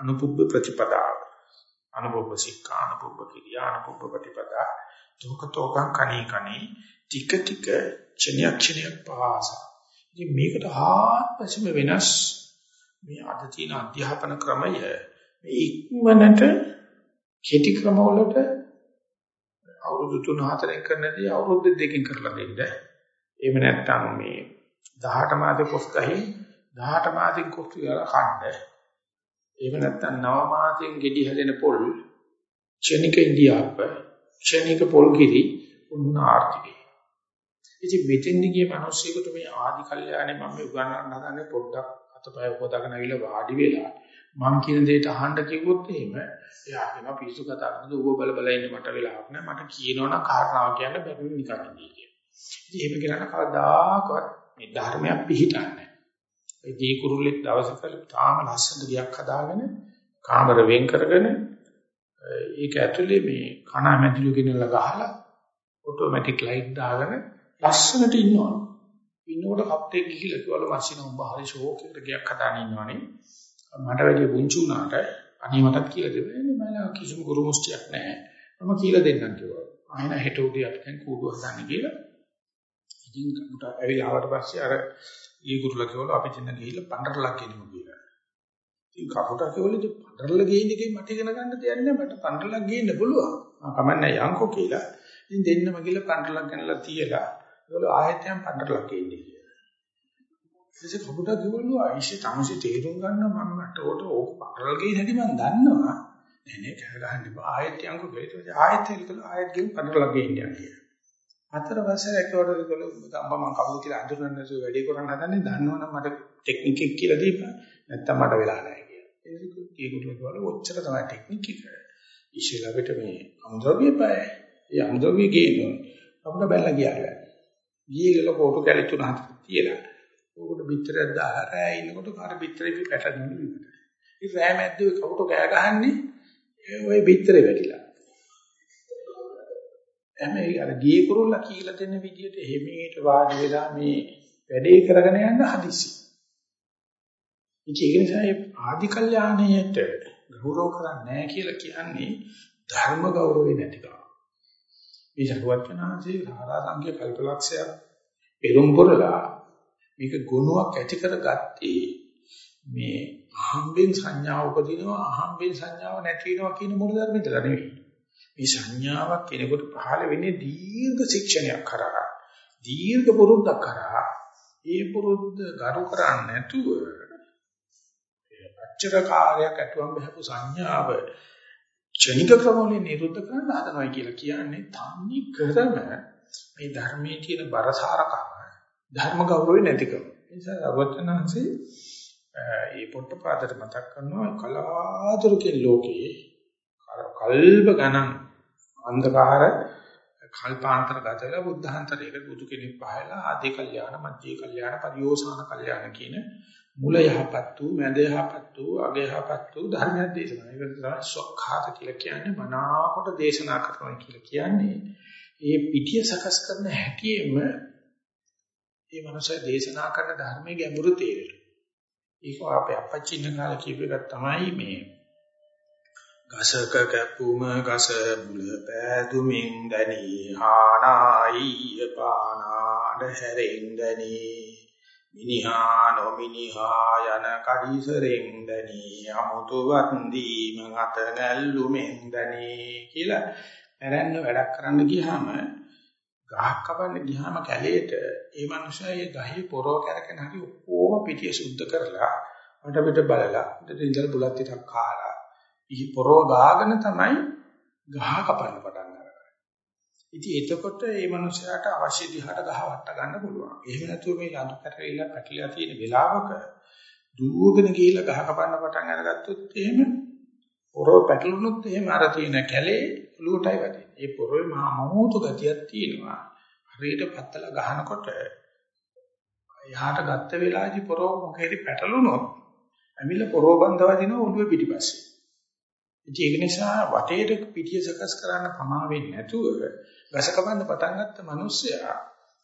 අනුපුබ්බ ප්‍රතිපදාව. අනුපුබ්බ සික්ඛා අනුපුබ්බ කිරියා අනුපුබ්බ ප්‍රතිපදා. දුකතෝකං කණී කණී ටික ටික ක්ෂණයක් ක්ෂණයක් පාස. ඉතින් මේකට ආත්මසිම වෙනස් මේ අද තියෙන අධ්‍යාපන ක්‍රමය මේ ඉක්මනට කෙටි ක්‍රමවලට අවුරුදු 3-4 කරනදී අවුරුදු දෙකකින් කරලා දෙන්න. එහෙම නැත්නම් මේ 18 මාසෙ කොස් ගහින් 18 මාසෙන් කොස් කියලා කන්න. එහෙම නැත්නම් 9 මාසෙන් ගෙඩි හැදෙන පොල් ක්ෂණික ඉන්දියාප්ප ක්ෂණික පොල් කිරි උන්න ආර්ථිකය. ඉතින් මෙතෙන්දි ගිය මිනිස්සුෙකුට මේ ආදි කල්යාණේ මම මේ උගන්වන්න හදන්නේ පොඩ්ඩක් අතපය හොදාගෙන අවිල වාඩි වෙලා මං කියන දෙයට අහන්න කිව්වොත් එහෙම එයා කියනවා පිස්සු කතා කරනද ඌව බල බල ඉන්න මට වෙලාවක් නෑ මට කියනවනම් කාරණාව කියන්න බැරි නිකන් ඉන්නේ කියලා. ඉතින් එහෙම කරන කවදාකවත් මේ ධර්මයක් පිළිහිටන්නේ නෑ. ඒ දී කුරුල්ලෙක් දවසක තාම ලස්සන ගියක් හදාගෙන කාමර වෙන් කරගෙන ඒක ඇතුලේ මේ කණ මැදිලු ගෙනලා ගහලා ඔටෝමැටික් ලයිට් දාගෙන ලස්සනට ඉන්නවා. ඉන්නකොට කප්ටේ ගිහිල්ලා කිව්වලු මස්සින උඹ හරි ෂෝක් එකට ගියක් හදාගෙන ඉන්නවනේ. මට වැඩි පුංචි උනාට අනේ මටත් කියලා දෙන්නේ මම කිසිම ගුරු මුස්තියක් නැහැ. මම කියලා දෙන්නම් කිව්වා. ආයෙන හෙට උදේ අපි දැන් කූඩුව හදන්න කියලා. ඉතින් උට ඇවිල්ලා ආවට පස්සේ අර ඊ ගුරුලා කිව්වලු අපි දෙන්න ගිහිල්ලා පණ්ඩරලක් ගෙනිමු කියලා. ඉතින් කපුටා කිව්වලු ඉතින් පණ්ඩරල ගේන්න එකේ මට ඉගෙන ගන්න දෙයක් නැහැ මට පණ්ඩරලක් ගේන්න පුළුවන්. මම කමන්නේ යන්කෝ කියලා. ඉතින් දෙන්නම ගිහලා පණ්ඩරලක් ගෙනලා තියලා ඒගොල්ලෝ ආයෙත් යම් පණ්ඩරලක් ගේන්නේ කියලා. ඊටසේ කපුටා කිව්වලු ආයිෂේ තමසි තේරුම් ගන්න මම මට උට ඕක පණ්ඩරල ගේන්න හැටි මම දන්නවා. නේ නේ කෑ ගහන්න බා ආයෙත් යන්කෝ කියලා. ආයෙත් එල්කලා ආයෙත් ගෙන් පණ්ඩරලක් ගේන්න යන්නේ. හතර වසර එකවර ඒගොල්ලෝ අම්මා මම කවුද කියලා අඳුරන්නේ නැතුව වැඩි කරන්න හදන්නේ දන්නවනම් මට ටෙක්නික් එක කියලා දීපන් නැත්තම් මට වෙලා නැහැ කියලා. ඒක ඒගොල්ලෝ කිව්වලු ඔච්චර තමයි ටෙක්නික් එක. ඉෂිලකට මේ අමුද්‍රව්‍ය පය. ඒ අමුද්‍රව්‍ය ගේනවා. අපුණ බැලලා ගියා. ගියේ ගල කොට කැලි තුන හතක් තියලා. උකට පිටරයක් දාලා රෑ ඉන්නකොට කාට පිටරේ පැටලෙන්නේ. ඉතින් රෑ මැද්දේ කවුට කෑ ගහන්නේ ওই පිටරේ වැටිලා. එමේ අර දී කුරුල්ලා කියලා දෙන විදිහට හිමීට වාඩි වෙලා මේ වැඩේ කරගෙන යන්න හදිසි. ඒක නිසා මේ ආදි කල්යාණයට ගෞරව කරන්නේ නැහැ කියලා කියන්නේ ධර්ම ගෞරවේ නැතිකම. මේ සරුවචනාංශේ සාරා සංඛ්‍ය කල්පලක්ෂයක් පෙරම් පුරලා මේක ගුණයක් ඇති කරගත්තේ මේ අහම්බෙන් සංඥාව උපදිනවා අහම්බෙන් සංඥාව නැති වෙනවා කියන මූල ධර්ම විතර නෙවෙයි. මේ සංඥාවක් කෙනෙකුට පහළ වෙන්නේ දීර්ඝ ශික්ෂණයක් කරා. දීර්ඝ පුරුද්දක් කරා. ඒ පුරුද්ද ගරු කරන්නේ නැතුව අච්චර කාර්යයක් අතුම් බහපු සංඥාව ක්ෂණික ක්‍රමවලින් නිරුද්ධ කරන්න හදනවා කියලා කියන්නේ තන්නේ කරම මේ ධර්මයේ තියෙන බරසාරකම ධර්ම ගෞරවය නැතිකම. ඒ නිසා අවචනanse ඒ පොට්ටපාදට මතක් කරනවා කලාතුරකින් ලෝකයේ කල්ප ගණන් අන්ධකාර කල්පාන්තර ගත වෙලා බුද්ධාන්තරයක බුදු කෙනෙක් පහලා ආදී කල්යාණ මධ්‍ය කල්යාණ පරියෝසాన කල්යාණ කියන මුල යහපත් වූ මැද යහපත් වූ අග යහපත් වූ ධර්මයක් දේශනා. ඒක තමයි සොක්ඛාත කියලා කියන්නේ මනාකොට දේශනා කරනවා කියලා කියන්නේ. ඒ පිටිය සකස් කරන හැටියෙම මේ මනස දේශනා කරන ධර්මයේ ගැඹුරු තේරෙනවා. ඒක අපේ අපච්චි ඉන්න කාලේ කියප එකක් තමයි මේ ගසක කැපුම ගස මුල පෑදුමින් දනි හානායි පානාඩ හැරෙන් දනි. මිනිහා නොමිනිහා යන කඩිසරෙන් දනි. අමුතු වන්දීම අත නැල්ලුමෙන් දනි. කියලා ඇරෙන්න වැඩක් කරන්න ගියාම ගහක් කපන්න ගියාම කැලේට ඒ මනුස්සයා ඒ ගහේ පොරව කරගෙන හරි ඔක්කොම පිටිය සුද්ධ කරලා මට පිට බලලා උඩට ඉඳලා බුලත් ටිකක් කාලා ඉහි පොරව ගාගෙන තමයි ගහ කපන්න පටන් ගන්නේ. ඉතින් එතකොට මේ මනුස්සයාට අවශ්‍ය දිහාට ගහ වට ගන්න පුළුවන්. එහෙම නැතුව මේ ලඳු පැටලිලා පැටලිලා තියෙන වෙලාවක දුවගෙන ගිහිල්ලා ගහ කපන්න පටන් අරගත්තොත් එහෙම පොරව පැටලුනොත් එහෙම අර තියෙන කැලේ ඔලුවටයි වැටෙන්නේ. ඒ පොරවේ මහා මෝතු ගතියක් තියෙනවා. හරියට පත්තලා ගහනකොට එහාට ගත්ත වෙලාවේදී පොරව මොකේද පැටලුනොත් ඇවිල්ලා පොරව බඳ වදිනවා ඔළුවේ පිටිපස්සේ. ඉතින් ඒක නිසා වටේට පිටිය සකස් කරන්න පමා වෙන්නේ නැතුව ගසකබන්න පටන් ගත්ත මිනිස්සයා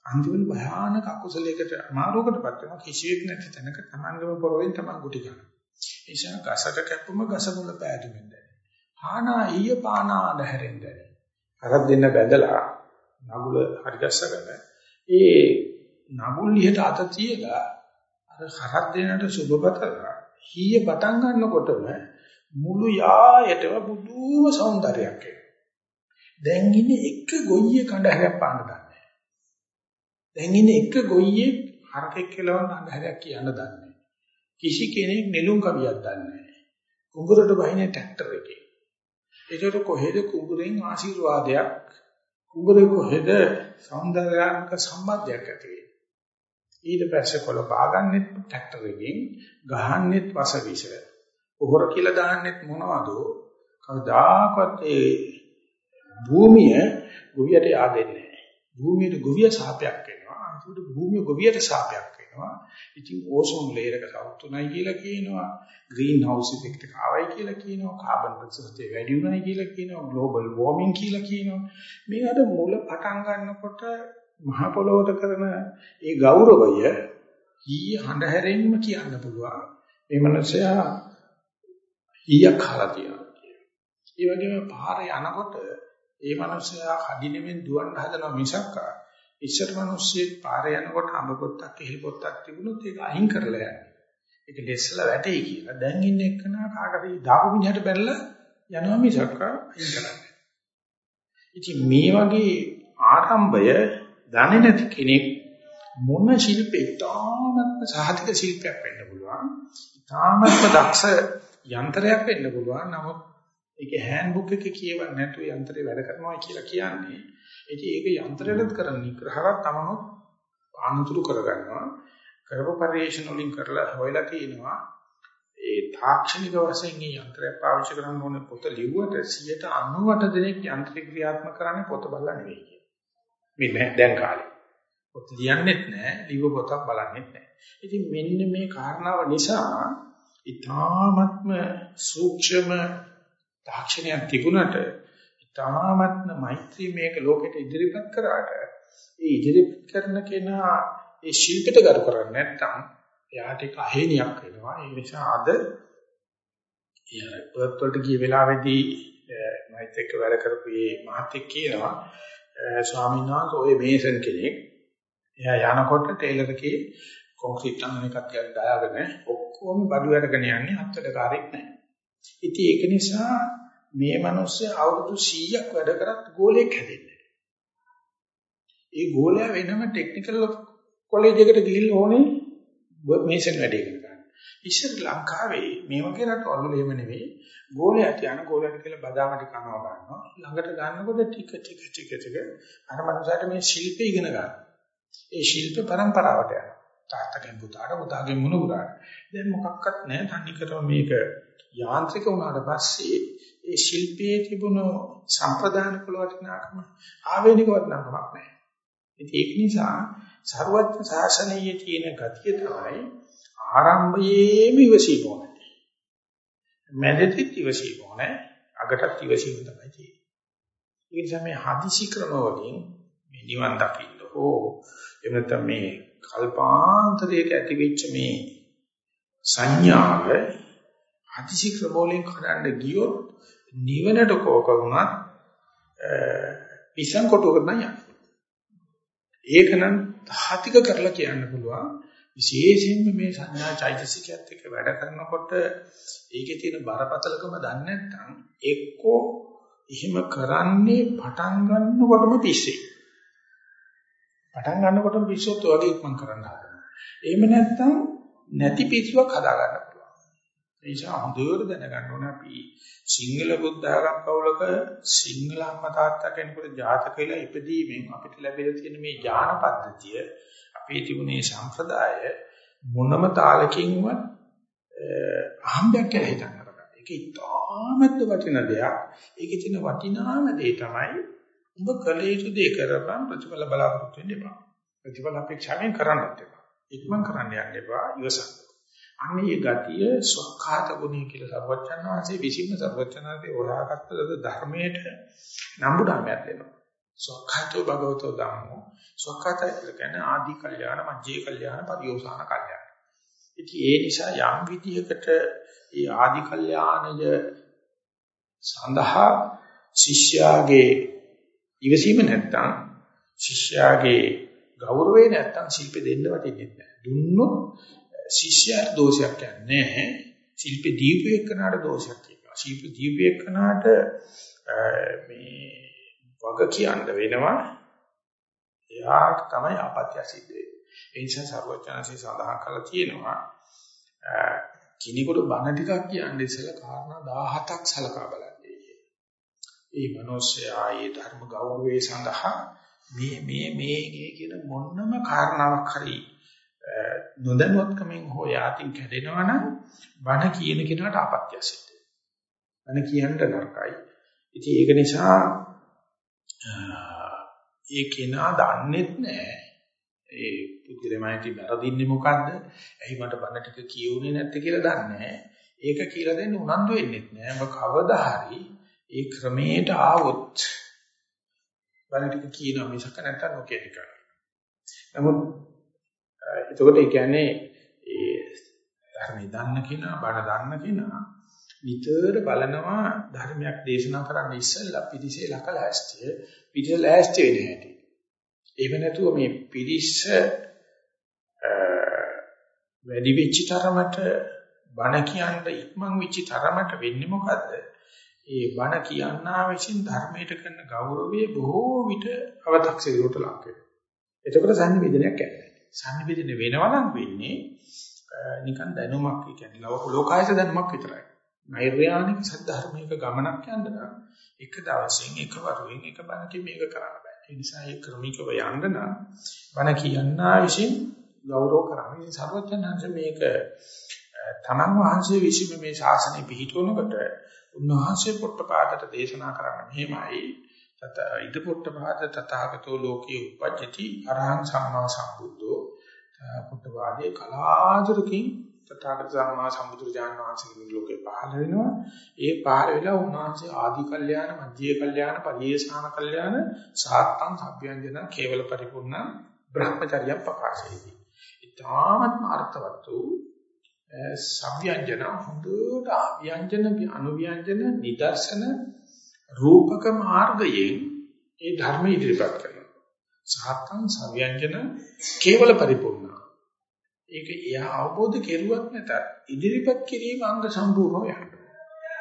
අන්තිමට භයානක අකුසලයකට අමාරුවකටපත් වෙනවා කිසිවෙක් නැති තැනක තමන්ගම පොරවෙන් තමන් ගුටි ගන්නවා. ඒ නිසා ගසට කැපුම ගස මුල පෑදුමින්ද. හානා ඊය පානා දැහැරෙන්ද. අර දෙන්න බැඳලා නගුල හරි ගස්සගෙන ඒ නගුල් ලිහට අත තියලා අර හරක් දෙන්නට සුබපතලා හීය පටන් ගන්නකොටම මුළු යායතම බුදුම సౌందර්යයක් එනවා. දැන් ඉන්නේ එක ගොයියේ කඳහැරයක් පාන්න දන්නේ. දැන් ඉන්නේ එක ගොයියේ හරකෙක් කෙලවන්න අඳහැරයක් කියන්න දන්නේ. කිසි කෙනෙක් නෙළුම් කවියක් දන්නේ නැහැ. කුඹුරට වහින ට්‍රැක්ටර් එකේ. ඒකට කොහෙද කුඹුරෙන් ආශිර්වාදයක් කුඹුරේ කොහෙද సౌందර්යාත්මක සම්බන්ධයක් ඇති වෙන්නේ. ඊට පස්සේ කොළ බාගන්නෙත් ට්‍රැක්ටර් එකෙන් ගහන්නෙත් වස විසල පොහොර කියලා දාන්නෙත් මොනවද? කවදාකවත් ඒ භූමිය ගොවියට yaadෙන්නේ නැහැ. භූමියට ගොවිය සාපයක් වෙනවා. අන්තිමට භූමිය ගොවියට සාපයක් වෙනවා. ඉතින් ඕසෝන් ලේයර් එක සවුතුණයි කියලා කියනවා. ග්‍රීන් හවුස් ඉෆෙක්ට් එක ආවයි කියලා කියනවා. කාබන් ප්‍රතිශතය වැඩි වුණයි කියලා කියනවා. ග්ලෝබල් වෝමින් කියලා කියනවා. මේකට මූල පටන් ගන්නකොට මහ පොළොවට කරන ඒ ගෞරවය ඊ හඬ හැරෙන්න කියන්න පුළුවන්. මේ මනසයා ඊයක් ખાලා තියෙනවා කියනවා. ඒ වගේම පාර යනකොට ඒ මනුස්සයා කඩිනෙමින් දුවන්න හදනවා මිසක් ඉස්සර මිනිස්සෙක් පාරේ යනකොට අඹ පොත්තක් එහෙල් පොත්තක් තිබුණොත් ඒක අහිං කරලා යන්නේ. ඒක ලෙස්සලා වැටේ කියලා. දැන් ඉන්න එක්කනා කාටද දාපු මිනිහට බැලලා යනවා මිසක් අහිං කරන්නේ. ඉතින් මේ වගේ ආරම්භය දන්නේ නැති කෙනෙක් මොන ශිල්පේ තාමත්ම සාහිත්‍ය ශිල්පයක් වෙන්න පුළුවන්. තාමත්ම දක්ෂ යන්ත්‍රයක් වෙන්න පුළුවන්. නමුත් ඒකේ හෑන්ඩ්බුක් එකේ කියවන්නේ නැතුව යන්ත්‍රේ වැඩ කරනවා කියලා කියන්නේ. ඉතින් ඒක යන්ත්‍රයලත් කරන නිග්‍රහවත් තමනුත් අනුතුරු කරගන්නවා. කරපු පරිශ්‍රණ වලින් කරලා හොයලා තිනවා. ඒ තාක්ෂණික වශයෙන් මේ යන්ත්‍රය පාවිච්චි කරන්න ඕනේ පොත ලිව්වට 98 දෙනෙක් යන්ත්‍රික ක්‍රියාත්මක කරන්නේ පොත බලලා නෙවෙයි කියන්නේ. මේ දැන් කාලේ. පොත ලියන්නෙත් නැහැ, ලිව පොතක් බලන්නෙත් නැහැ. ඉතින් මෙන්න මේ කාරණාව නිසා ඊ타ත්ම සූක්ෂම තාක්ෂණයක් තිබුණට ඊ타ත්ම මෛත්‍රී මේක ලෝකෙට ඉදිරිපත් කරාට ඒ ඉදිරිපත් කරන කෙනා ඒ ශිල්පයට ගරු කරන්නේ නැත්නම් එයාට ඒක අහේනියක් වෙනවා. ඒ නිසා අද ඊයර පර්ත් වලට ගිය වෙලාවේදී මයිත් එක්ක වැඩ කරපු මේ මහත්තයෙක් කියනවා ස්වාමීන් වහන්සේ ඔය මේසන් කෙනෙක් එයා යනකොට ටේලර් කී කොන්ක්‍රීට් අන්න එකක් දාගෙන ඔක්කොම බඩු අරගෙන යන්නේ අත්තට කාරෙක් නැහැ. ඉතින් ඒක නිසා මේ මිනිස්සු අවුරුදු 100ක් වැඩ කරත් ගෝලයක් හැදෙන්නේ ඒ ගෝලයා වෙනම ටෙක්නිකල් කොලෙජ් එකට ගිහිල්ලා ඕනේ මේසන් වැඩ ඉගෙන ගන්න. ඉස්සර ලංකාවේ මේ වගේ රටවල් වල එහෙම නෙවෙයි. ගෝලයට යන ගෝලයට කියලා බදාම ටික කනවා ගන්නවා. ළඟට ගන්නකොට ටික ටික ටික ටික අර මනුස්සයාට මේ ශිල්පය ඉගෙන ගන්න. ඒ ශිල්ප પરම්පරාවට යනවා. තාත්තගෙන් පුතාට පුතාගෙන් මුණුබුරාට. දැන් මොකක්වත් නැහැ. තනි කරව මේක යාන්ත්‍රික වුණාට පස්සේ ඒ ශිල්පයේ තිබුණු සම්ප්‍රදාන කුල වටිනාකම ආවේනික වටිනාකමක් නැහැ. ඒක නිසා ਸਰවඥ ශාසනයේ තියෙන ගතිය තමයි ආරම්භයේම ඉවසීම ඕනේ. මැදෙත් ඉවසීම ඕනේ. අගටත් ඉවසීම තමයි තියෙන්නේ. ඒ නිසා මේ හදිසි ක්‍රම වලින් මේ නිවන් දකින්න ඕ එහෙම නැත්නම් මේ කල්පාන්තරයක ඇති වෙච්ච මේ සංඥාව හදිසි ක්‍රම වලින් කඩන්න ගියොත් නිවනට කෝක වුණත් පිසන් කොටුවකට නම් යන්නේ. ඒක නම් තාතික කරලා කියන්න පුළුවන්. විශේෂයෙන්ම මේ සංඥා චෛතසිකයත් එක්ක වැඩ කරනකොට ඒකේ තියෙන බරපතලකම දන්නේ නැත්නම් එක්කෝ එහෙම කරන්නේ පටන් ගන්නකොටම පිස්සේ. පටන් ගන්නකොටම පිස්සොත් වගේ ඉක්මන් කරන්න හදනවා. එහෙම නැත්නම් නැති පිස්සුවක් හදා ගන්න පුළුවන්. ඒ නිසා හොඳට දැනගන්න ඕනේ අපි සිංහල බුද්ධ ආගම් කවුලක සිංහල අම්මා තාත්තා කෙනෙකුට ජාතක වෙලා ඉපදීමෙන් අපිට ලැබිලා තියෙන මේ ඥාන පද්ධතිය අපේ තිබුණේ සම්ප්‍රදාය මොනම තාලකින්වත් අහම්බයක් කියලා හිතන්න බෑ. ඒක ඉතාමත් වටින දෙයක්. ඒකේ තියෙන වටිනාම දේ තමයි ඔබ කළ යුතු දේ කරපන් ප්‍රතිඵල බලාපොරොත්තු වෙන්න එපා. ප්‍රතිඵල අපේක්ෂාවෙන් කරන්නත් එපා. ඉක්මන් කරන්න යන්න එපා. ඉවසන්න. අන්නේ ගතිය සොක්ඛාත ගුණය කියලා සර්වචන් වහන්සේ විසින්න සර්වචනාදී හොයාගත්ත ධර්මයට නම්බුනාමයක් දෙනවා. සොක්ඛාතෝ භගවතෝ ධම්මෝ සොක්ඛාත කියන්නේ ආදි කල්යාණ මජ්ජේ කල්යාණ පරිෝසాన කල්යාණ. ඉතින් ඒ නිසා යම් විදියකට ඒ ආදි කල්යාණය සඳහා ශිෂ්‍යයාගේ ඉවසීම නැත්තම් ශිෂ්‍යයාගේ ගෞරවය නැත්තම් ශිල්පෙ දෙන්න වටින්නේ නැහැ. දුන්නොත් ශිෂ්‍යයාට දෝෂයක් නැහැ. ශිල්පෙ දීපු එක්කනට දෝෂයක් කියනවා. ශිල්ප දීපු එක්කනට මේ වග කියන්න වෙනවා. එයාට තමයි ආපත්‍ය සිද්ධ වෙන්නේ. ඒ නිසා සර්වඥාන්සේ සඳහන් කරලා තියෙනවා කිනිකොට බණ ටිකක් කියන්නේ ඉස්සෙල්ලා කාරණා 17ක් සලකා බලන්නේ කියලා. ඒ මිනිස්සයා ඒ ධර්ම ගෞරවයේ සඳහා මේ මේ මේ කියන මොන්නම කාරණාවක් හරි නොදැනුවත්කමෙන් හෝ යාතින් කැඩෙනවා නම් බණ කියන කෙනාට ආපත්‍ය සිද්ධ වෙනවා. බණ කියන්න නරකයි. ඉතින් ඒක නිසා ඒ කෙනා දන්නේත් නැහැ. ඒ පුදුරමයිටි වැරදින්නේ මොකද්ද? එහි මට බණ ටික කියුනේ නැත්තේ කියලා දන්නේ ඒක කියලා දෙන්න උනන්දු වෙන්නෙත් නෑ. ඔබ කවදා හරි ඒ ක්‍රමයට ආවොත් බණ ටික කියනවා මිසක නැත්තම් නොකිය ටික. නමුත් එතකොට ඒ කියන්නේ ඒ ධර්මය දන්න කෙනා, බණ දන්න කෙනා විතර බලනවා ධර්මයක් දේශනා කරන්න ඉස්සෙල්ලා පිටිසේ ලකලෑස්තිය පිටිස ලෑස්ති වෙන හැටි. එහෙම නැතුව මේ පිරිස වැඩි වෙච්ච තරමට බණ කියන්න ඉක්මන් වෙච්ච තරමට වෙන්නේ මොකද්ද? ඒ බණ කියන්නා විසින් ධර්මයට කරන ගෞරවය බොහෝ විට අව탁සිරුවට ලක් වෙනවා. එතකොට සංනිවේදනයක් ඇති. සංනිවේදනය වෙනවා නම් වෙන්නේ නිකන් දැනුමක් කියන්නේ ලෝකායත දැනුමක් විතරයි. නෛර්යානික සද්ධර්මයක ගමනක් යන්න නම් එක දවසින් එක වරුවෙන් එක බණකින් මේක කරන්න බෑ. ඒ නිසා ඒ ක්‍රමිකව යන්න නම් බණ කියන්නා විසින් ගෞරව කරන්නේ. ඉතින් සර්වඥාන්ස මේක තමන් වහන්සේ විසින් මේ ශාසනය පිහිටවනකොට උන්වහන්සේ පොට්ටපාදට දේශනා කරන්න මෙහෙමයි. තත ඉද පොට්ටපාද තථාගතෝ ලෝකේ උපජ්ජති අරහං සම්මා සම්බුද්ධෝ පොට්ටපාදේ කලාතුරකින් තථාගත සම්මා සම්බුදුරජාණන් වහන්සේගේ ලෝකේ පහළ වෙනවා. ඒ පහළ වෙලා උන්වහන්සේ ආදි කල්යාණ, මධ්‍ය කල්යාණ, පරිේශාන කල්යාණ, සාත්තං සබ්බ්‍යංජන, කේවල පරිපූර්ණ බ්‍රහ්මචර්ය ප්‍රකාශයේදී. ඊටාත්ම අර්ථවත් වූ සබ්බ්‍යංජන හොඳට ව්‍යංජන අනුව්‍යංජන නිදර්ශන රූපක මාර්ගයෙන් ඒ ධර්ම ඉදිරිපත් කරනවා. සාත්තං සව්‍යංජන කේවල පරිපූර්ණ ඒක එයා අවබෝධ කෙරුවත් නැතත් ඉදිරිපත් කිරීම අංග සම්පූර්ණව යනවා.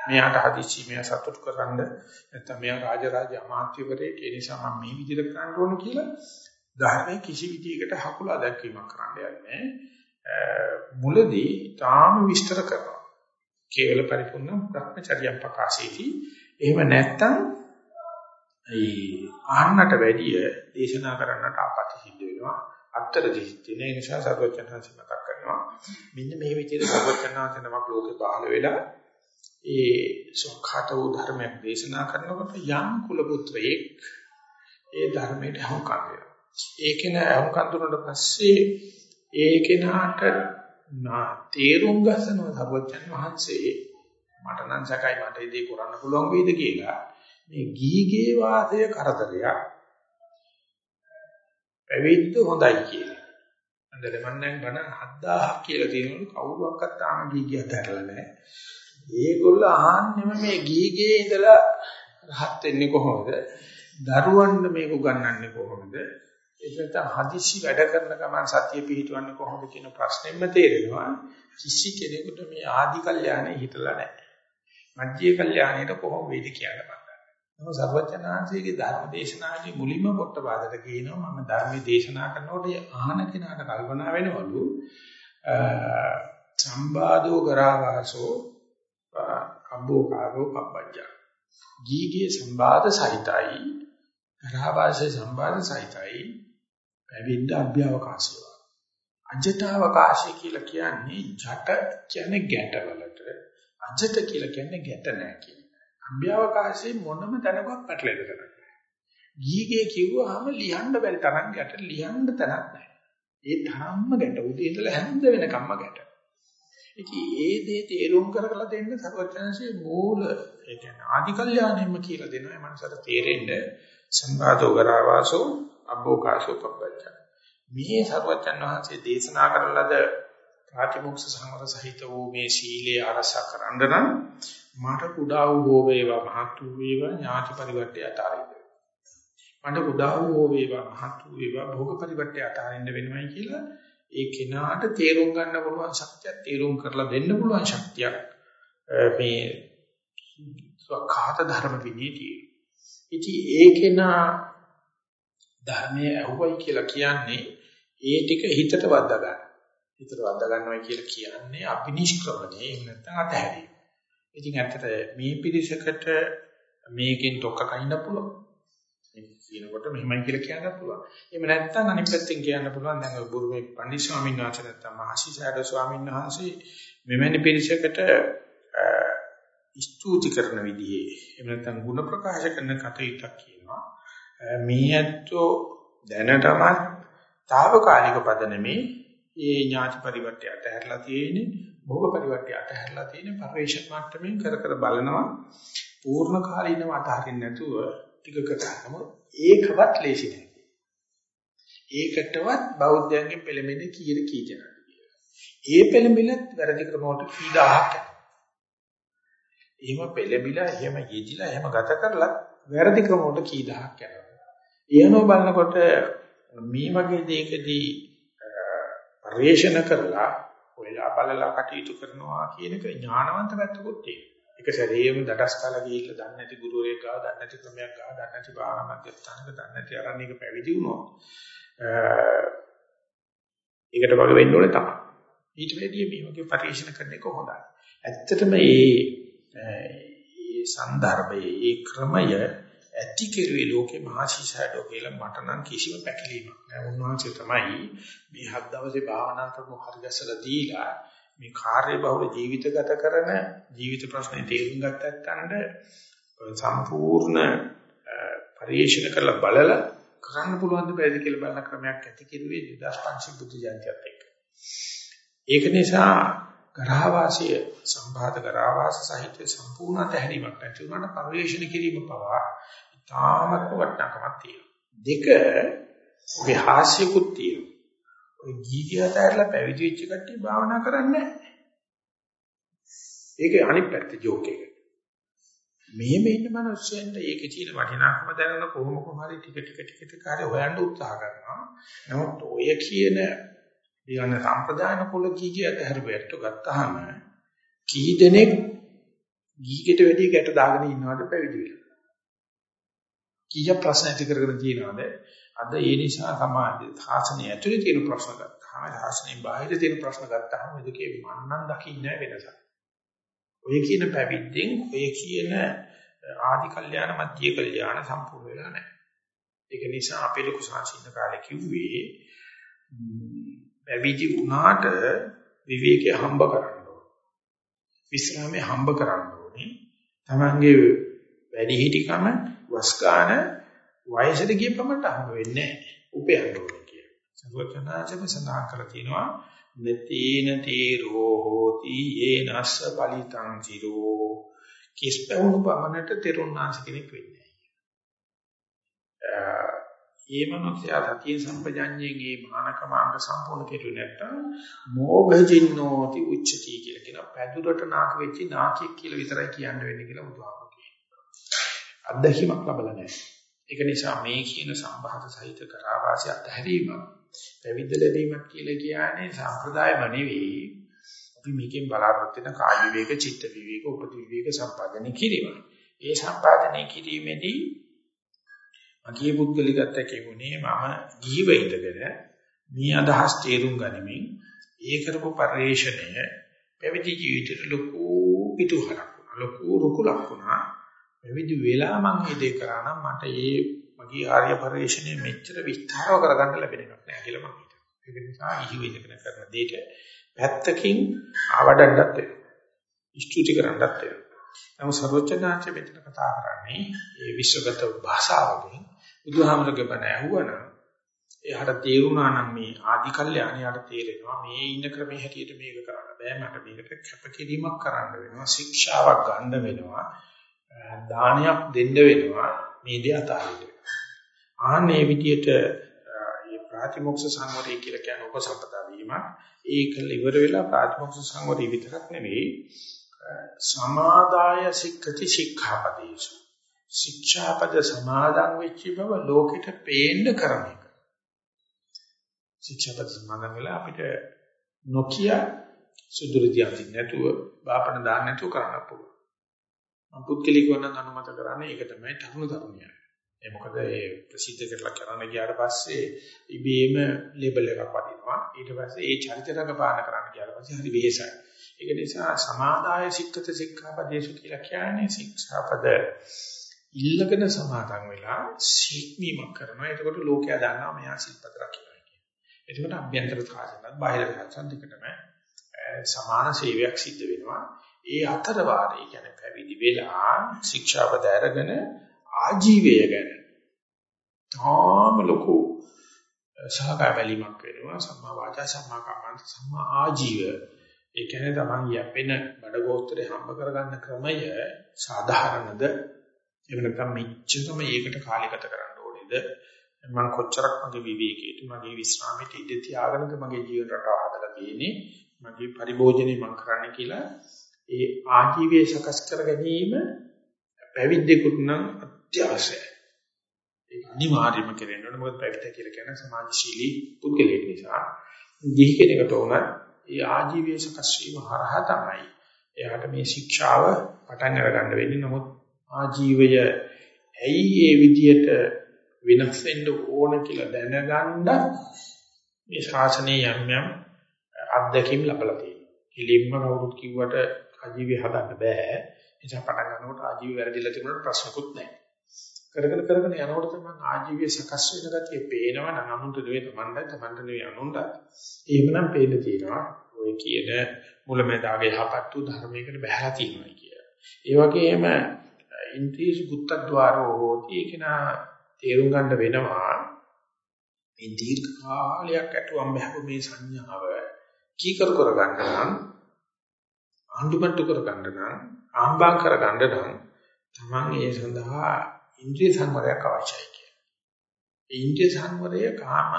මෙයාට හදිසි මෙයා සතුටු කරන්න නැත්නම් මෙයා රාජරාජ අමාත්‍යවරයෙක් ඒ නිසා මම මේ විදිහට කරන්න ඕන කියලා ධර්මයේ කිසි විදිහකට හකුලා දැක්වීමක් කරන්න යන්නේ මුලදී තාම විස්තර කරනවා. කේවල පරිපූර්ණ භ්‍රමචර්යම් ප්‍රකාශයේදී එහෙම නැත්නම් ඒ ආන්නට වැඩිය දේශනා කරන්නට ආපති සිද්ධ වෙනවා. අත්තර දිහින ඒ නිසා සර්වචනහන්සේ මතක් කරනවා මෙන්න මේ විදිහට සර්වචනහන්සේ නමක් ලෝකේ පහළ වෙලා ඒ සොක්ඛාත වූ ධර්මයක් දේශනා කරනකොට යම් කුල පුත්‍රයෙක් ඒ ධර්මයට හුඟක් වෙනවා ඒකේන හුඟක් දුන්නට පස්සේ ඒකේනාට තේරුම් ගන්න සර්වචන වහන්සේ මට නම් සකයි මට ඉදී කරන්න පුළුවන් වේද කියලා මේ ගීගේ වාසය කරදරයක් පැවිද්ද හොඳයි කියලා. අnder මම දැන් බණ 7000ක් කියලා තියෙනවලු කවුරුවක්වත් තාම ගීගිය අතහැරලා නැහැ. ඒගොල්ලෝ අහන්නේම මේ ගීගේ ඉඳලා රහත් වෙන්නේ කොහොමද? දරුවන්ට මේක උගන්වන්නේ කොහොමද? ඒක හදිසි වැඩ කරන ගමන් සතිය පිහිටවන්නේ කොහොමද කියන ප්‍රශ්නෙම තේරෙනවා. කිසි කෙනෙකුට මේ ආදි කල්යාණේ හිතලා නැහැ. මධ්‍ය කල්යාණයට කොහොම වේද කියලා බලන්න. නමුත් සර්වඥාන්සේගේ ධර්ම දේශනාවේ මුලින්ම පොට්ටපාදට කියනවා මම ධර්මයේ දේශනා කරනකොට අහන කෙනාට කල්පනා වෙනවලු සම්බාධෝ කරාවාසෝ අබ්බෝ කාරෝ පබ්බජ්ජා ගීගේ සම්බාධ සහිතයි කරාවාසේ සම්බාධ සහිතයි පැවිද්ද අභ්‍යවකාශය අජටවකාශය කියලා කියන්නේ ජට කියන්නේ ගැටවලට අජට කියලා කියන්නේ ගැට නැහැ කියන අභ්‍යවකාශයේ මොනම තැනකවත් පැටලෙන්න කරන්නේ. ගීගේ කිව්වහම ලියන්න බැරි තරම් ගැට ලියන්න තැනක් නැහැ. ඒ තරම්ම ගැට උදේ ඉඳලා හැන්ද වෙනකම්ම ගැට. ඉතින් ඒ දේ තේරුම් කරගලා දෙන්න සර්වඥාන්සේ මූල ඒ කියන්නේ ආදි කල්යාණෙම කියලා දෙනවා මනසට තේරෙන්න සම්බාධෝ කරවාසෝ අභෝකාශෝ පබ්බච්ච. මේ සර්වඥාන් වහන්සේ දේශනා කරන ලද ප්‍රාතිමොක්ෂ සංවර සහිත වූ මේ සීලේ ආරසා කරන්න නම් මට කුඩා වූ හෝ වේවා මහත් වූ වේවා ඥාති පරිවර්තය අතාරින්න. මට කුඩා වූ හෝ වේවා මහත් වූ වේවා භෝග පරිවර්තය අතාරින්න වෙනවයි කියලා ඒ කෙනාට තේරුම් ගන්න පුළුවන් ශක්තියක් තේරුම් කරලා දෙන්න පුළුවන් ශක්තියක් මේ ස්වකහත ධර්ම විනීතිය. ඉතින් ඒ කෙනා ධර්මයේ අහුවයි කියලා කියන්නේ ඒ ටික හිතට වද්දා ගන්න. හිතට වද්දා ගන්නවා කියලා කියන්නේ අபிනිෂ්ක්‍රමණය එහෙම නැත්නම් අතහැරීම. ඉතින් ඇත්තට මේ පිරිසකට මේකෙන් තොක්ක කයින්න පුළුවන්. මේ කියනකොට මෙහෙමයි කියලා කියන්න පුළුවන්. එහෙම නැත්නම් අනිත් පැත්තෙන් කියන්න පුළුවන් දැන් ඔය බුරුමේ පණ්ඩිත ස්වාමීන් වහන්සේ නැත්නම් මහසි සෑඩ ස්වාමීන් වහන්සේ මෙවැනි පිරිසකට ස්තුති කරන විදිහේ. එහෙම නැත්නම් ಗುಣ ප්‍රකාශ කරන කටයුත්තක් කියනවා. මේ ඇත්තෝ දැනටමත් తాවකාලික පද නෙමේ. ඒ ඥාති පරිවර්තය අතහැරලා තියෙන්නේ භෝග පරිවර්තය අතහැරලා තියෙන්නේ පරිේශක මට්ටමින් කර කර බලනවා. පූර්ණ කාලීනව අතහරින්න නැතුව ටික කතාකම ඒකවත් ලේසි නෑ. ඒකටවත් බෞද්ධයන්ගෙන් පෙළඹෙන්නේ කීර කී දෙනාද ඒ පෙළඹිලත් වැරදි ක්‍රමවලට කී දහයක් එහෙම පෙළඹිලා එහෙම යෙදිලා එහෙම ගත කරලා වැරදි ක්‍රමවලට කී දහහක් යනවා. ඊයනෝ බලනකොට මේ වගේ දෙයකදී පරිශන කරලා ඔයලා බලලා කටයුතු කරනවා කියන එක ඥානවන්ත පැත්තකුත් තියෙනවා. එක සැරේම දඩස්කලා ගිහිල්ලා දන්නේ නැති ගුරුවරයෙක් ගාව දන්නේ නැති ක්‍රමයක් ගාව දන්නේ නැති භාවනා මධ්‍යස්ථානක දන්නේ නැති අරණේක පැවිදි වුණොත් ඒකට වගේ වෙන්න ඕනේ තමයි. ඊට වැඩිය මේ වගේ පරිශන කරන එක හොඳයි. ඇත්තටම මේ ඒ સંદર્ભයේ ඒ ක්‍රමය ඇති කෙරුවේ ලෝකේ මහසිසඩෝ කියලා මට නම් කිසිම පැකිලීමක් නැහැ. උන්වහන්සේ තමයි මේ හත් දවසේ භාවනා කරපු හරිගසලා දීලා මේ කාර්යබහුල ජීවිත ගත කරන ජීවිත ප්‍රශ්නේ තේරුම් ගත්තත් සම්පූර්ණ පරිශන කරලා බලලා කරන්න පුළුවන් දෙයක් කියලා බලන ක්‍රමයක් ඇති කෙරුවේ 2500 බුද්ධ ජාතියත් එක්ක. ඒක නිසා ග්‍රහවාසීය සම්භාත ග්‍රහවාස සහිත සම්පූර්ණ තැහැරීමක් නැති වුණාට පරිශන කිරීම පවා තාමත් වටිනාකමක් තියෙනවා. දෙක විහාසියකුත් තියෙනවා. ඔය ගීගියට ඇරලා පැවිදි වෙච්ච කට්ටිය භාවනා කරන්නේ නැහැ. ඒකේ අනිත් පැත්ත ජෝක් එක. මෙහෙම ඉන්න මිනිස්සුන්ට ඒකේ තියෙන වටිනාකම දැනන කොහොම කොහමද ටික ටික ටික ටික කාර්ය හොයන්න උත්සාහ කරනවා. නමුත් ඔය කියන ඊයන සම්ප්‍රදාන කුල ගීගියට හැරෙට ගත්තාම කී දෙනෙක් ගීගෙට වැඩි ගැට දාගෙන ඉන්නවද පැවිදි වෙලා? කීය ප්‍රශ්න ඇති කරගෙන තියෙනවද? අද ඒ නිසා සමාජයේ සාසනය ඇතුලේ තියෙන ප්‍රශ්න ගත්තාම සාසනයෙන් බාහිර තියෙන ප්‍රශ්න ගත්තාම මේකේ මන්නම් දකින්නේ වෙනසක්. ඔය කියන පැවිද්දෙන් ඔය කියන ආදි කල්යාණ මධ්‍ය කල්යාණ සම්පූර්ණ වෙලා නැහැ. ඒක නිසා අපේ ලොකු සාසින්න කාලේ කිව්වේ පැවිදි වුණාට විවේකයේ හම්බ කරන්න ඕනේ. විශ්‍රාමයේ හම්බ කරන්න ඕනේ. Tamange වැඩි හිටිකම වස්කාන වයසට ගිය පමණට හම්බ වෙන්නේ නැහැ. උපයන්න ඕනේ කියලා. සර්වචනාචම සඳහන් කරලා තියෙනවා නතීන තීරෝ හෝති යේනස්ස පලිතං චිරෝ කිස්පවුණු පමණට තෙරුණාංශ කෙනෙක් වෙන්නේ නැහැ. ඒ මනුස්සයා සතිය සම්පජඤ්ඤයෙන් මේ මානකම අංග සම්පූර්ණ කෙරුවේ නැත්තම් මෝඝජින්නෝති උච්චති කියලා කියන පැදුරට නාක වෙච්ච නාකියෙක් කියලා විතරයි කියන්න වෙන්නේ කියලා බුදුහාමුදුරුවෝ කියනවා. අත්දැකීමක් ලැබලා නැහැ. ඒක නිසා මේ කියන සම්භාත සහිත කරාවාසය අත්හැරීම පැවිද්ද ලැබීමක් කියලා කියන්නේ සම්ප්‍රදායම නෙවෙයි. අපි මේකෙන් බලාපොරොත්තු වෙන කාය විවේක, චිත්ත විවේක, උපදි විවේක සම්පාදනය කිරීම. ඒ සම්පාදනය කිරීමේදී මගේ පුද්ගලිකත්වය කියුනේ මම ජීව ඉඳගෙන මේ අදහස් තේරුම් ගනිමින් ඒ කරපු පරිශ්‍රණය පැවිදි ජීවිතේට ලොකු පිටුහලක් වුණා. ලොකු රුකුලක් වුණා. පැවිදි වෙලා මම මේ දේ කරා නම් මට ඒ මගේ ආර්ය පරිශ්‍රණය මෙච්චර විස්තරව කරගන්න ලැබෙන එකක් නෑ කියලා මම හිතනවා. ඒක නිසා ජීව ඉඳගෙන කරන දෙයට පැත්තකින් ආවඩන්නත් වෙනවා. ස්තුති කරන්නත් වෙනවා. නමුත් සර්වඥාන්සේ මෙතන කතා කරන්නේ ඒ විශ්වගත භාෂාවකින් බුදුහාමරගේ බණ ඇහුවනම් එයාට තේරුණා නම් මේ ආදි කල්යාණයට තේරෙනවා මේ ඉන්න ක්‍රමයේ හැටියට මේක කරන්න බෑ මට මේකට කැපකිරීමක් කරන්න වෙනවා ශික්ෂාවක් ගන්න වෙනවා දානයක් දෙන්න වෙනවා මේ දේ අතාරින්න ආන්නේ විදියට මේ ප්‍රාතිමොක්ෂ සංවරය කියලා කියන උපසම්පදා වීම ඒකල ඉවර වෙලා ප්‍රාතිමොක්ෂ සංවරය විතරක් නෙවෙයි සමාදාය සික්ඛති ශික්ෂාපදේශ ශික්ෂාපද සමාදන් වෙච්ච බව ලෝකෙට පේන්න කරන එක. ශික්ෂාපද සමාදන් වෙලා අපිට නොකිය සුදුරිදී අදින් නැතුව බාපණ දාන්න නැතුව කරන්න පුළුවන්. මම පුත්කලිකව නම් අනුමත කරන්නේ ඒක තමයි තරුණ තරුණියන්. ඒ මොකද ඒ ප්‍රසිද්ධ කරලා කරන්න ගියාට පස්සේ ඉබේම ලේබල් එකක් වදිනවා. ඊට පස්සේ ඒ චරිත රඟපාන කරන්න ගියාට පස්සේ හරි වෙහෙසයි. ඒක නිසා සමාදාය සික්කත සික්ඛාපදේශ කියලා කියන්නේ ශික්ෂාපද ඉල්ලගෙන සමාදන් වෙලා සීක්මීමක් කරනවා. එතකොට ලෝකයා දන්නවා මෙයා සිල්පද රකින්නවා කියන. එතකොට අභ්‍යන්තර සාසනත් බාහිර සාසන දෙකටම සමාන සේවයක් සිද්ධ වෙනවා. ඒ අතර වාරේ කියන්නේ පැවිදි වෙලා ශික්ෂාපද අරගෙන ආජීවය ගැන තාම ලොකු සහගාබැලීමක් වෙනවා. සම්මා වාචා සම්මා කම්මන්ත සම්මා ආජීව ඒ කියන්නේ තමන් යැපෙන බඩගෝස්තරේ හම්බ කරගන්න ක්‍රමය සාධාරණද එහෙම නැත්නම් මෙච්චරම ඒකට කාලය ගත කරන්න ඕනේද? මම කොච්චරක් මගේ විවේකයට මගේ විශ්‍රාමයට ඉඳ තියාගෙනද මගේ ජීවන රටාව හදලා තියෙන්නේ? මගේ පරිභෝජනේ මම කරන්න කියලා ඒ ආජීවයේ සකස් කර ගැනීම පැවිද්දෙකුට නම් අත්‍යවශ්‍යයි. ඒක අනිවාර්යයෙන්ම කරන්න ඕනේ. මොකද පැවිද්ද කියලා කියන්නේ සමාජශීලී පුද්ගලයෙක් නිසා. ගිහි කෙනෙකුට උනත් ඒ ආජීවයේ සකස් වීම හරහා තමයි එයාට මේ ශික්ෂාව පටන් අරගන්න වෙන්නේ. නමුත් ආජීවය ඇයි ඒ විදියට වෙනස් වෙන්න ඕන කියලා දැනගන්න මේ ශාසනයේ යම් යම් අත්දැකීම් ලැබලා තියෙනවා. කිලින්ම කවුරුත් කිව්වට ආජීවය හදන්න බෑ. නිසා පටන් ගන්නකොට ආජීවය වැරදිලා තිබුණාට ප්‍රශ්නකුත් නැහැ. කරගෙන කරගෙන යනකොට තමයි ආජීවයේ සකස් වෙන ගතිය පේනවා නම් අනුන්ට නෙවෙයි තමන්ට තමන්ට නෙවෙයි අනුන්ට. එහෙමනම් පේන්න තියෙනවා. ඔය කියන මුලමෙදාගේ යහපත් වූ ධර්මයකට බහැලා තියෙනවා කිය. ඒ වගේම ඉන්ද්‍රිය ගුත්තද්වාරෝ හෝති ඒකනා තේරුම් ගන්න වෙනවා මේ දීර්ඝ කාලයක් ඇතුවම් බහපු මේ සංඥාව කීකරු කර ගන්න නම් ආඳුම්ට්ටු කර ගන්න නම් ආම්බම් කර ගන්න නම් තමන් ඒ සඳහා ඉන්ද්‍රිය සංවරයක් අවශ්‍යයි කියලා. ඒ ඉන්ද්‍රිය සංවරය කාම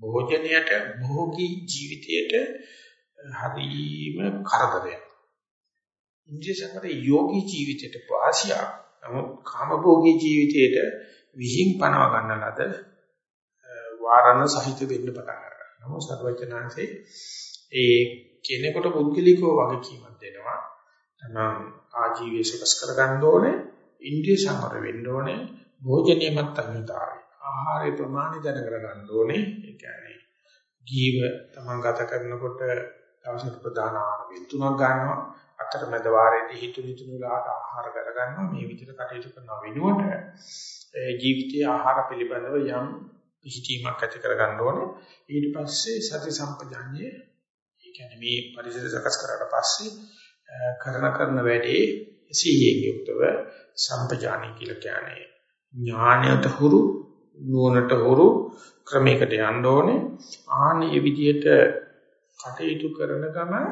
භෝජනයට භෝගී ජීවිතයට හරීම කරදරයක්. ඉන්ද්‍රිය සංවරය යෝගී ජීවිතයට වාසියක්. නමුත් කාමභෝගී ජීවිතයට විහිං පනව ගන්න ලද වාරණ සහිත වෙන්න පටන් ගන්නවා. නමුත් සර්වචනාංශේ ඒ කෙනෙකුට පුද්ගලිකව වගකීමක් දෙනවා. තමන් ආජීවය සකස් කරගන්න ඕනේ, ඉන්ද්‍රිය සංවර වෙන්න ඕනේ, භෝජනීය මත්තන්තාවය. ආහාරය ප්‍රමාණය දැන කරගන්න ඕනේ. ඒ කියන්නේ ජීව තමන් ගත කරනකොට දවසට ප්‍රධාන ආහාර තුනක් ගන්නවා. අතරමැද වාරයේදී හිතු හිතු වෙලාවට ආහාර කර ගන්නවා මේ විදිහට කටයුතු කරන වෙනුවට ජීවිතයේ ආහාර පිළිබඳව යම් පිහිටීමක් ඇති කර ගන්න ඕනේ. ඊට පස්සේ සති සම්පජාඤ්ඤය ඒ කියන්නේ මේ පරිසර සකස් කරාට පස්සේ කරන කරන වැඩේ සීයෙන් යුක්තව සම්පජාඤ්ඤය කියලා කියන්නේ. ඥාණයට හුරු නුවණට හුරු ක්‍රමයකට යන්න ඕනේ. ආන්නේ විදිහට කටයුතු කරන ගමන්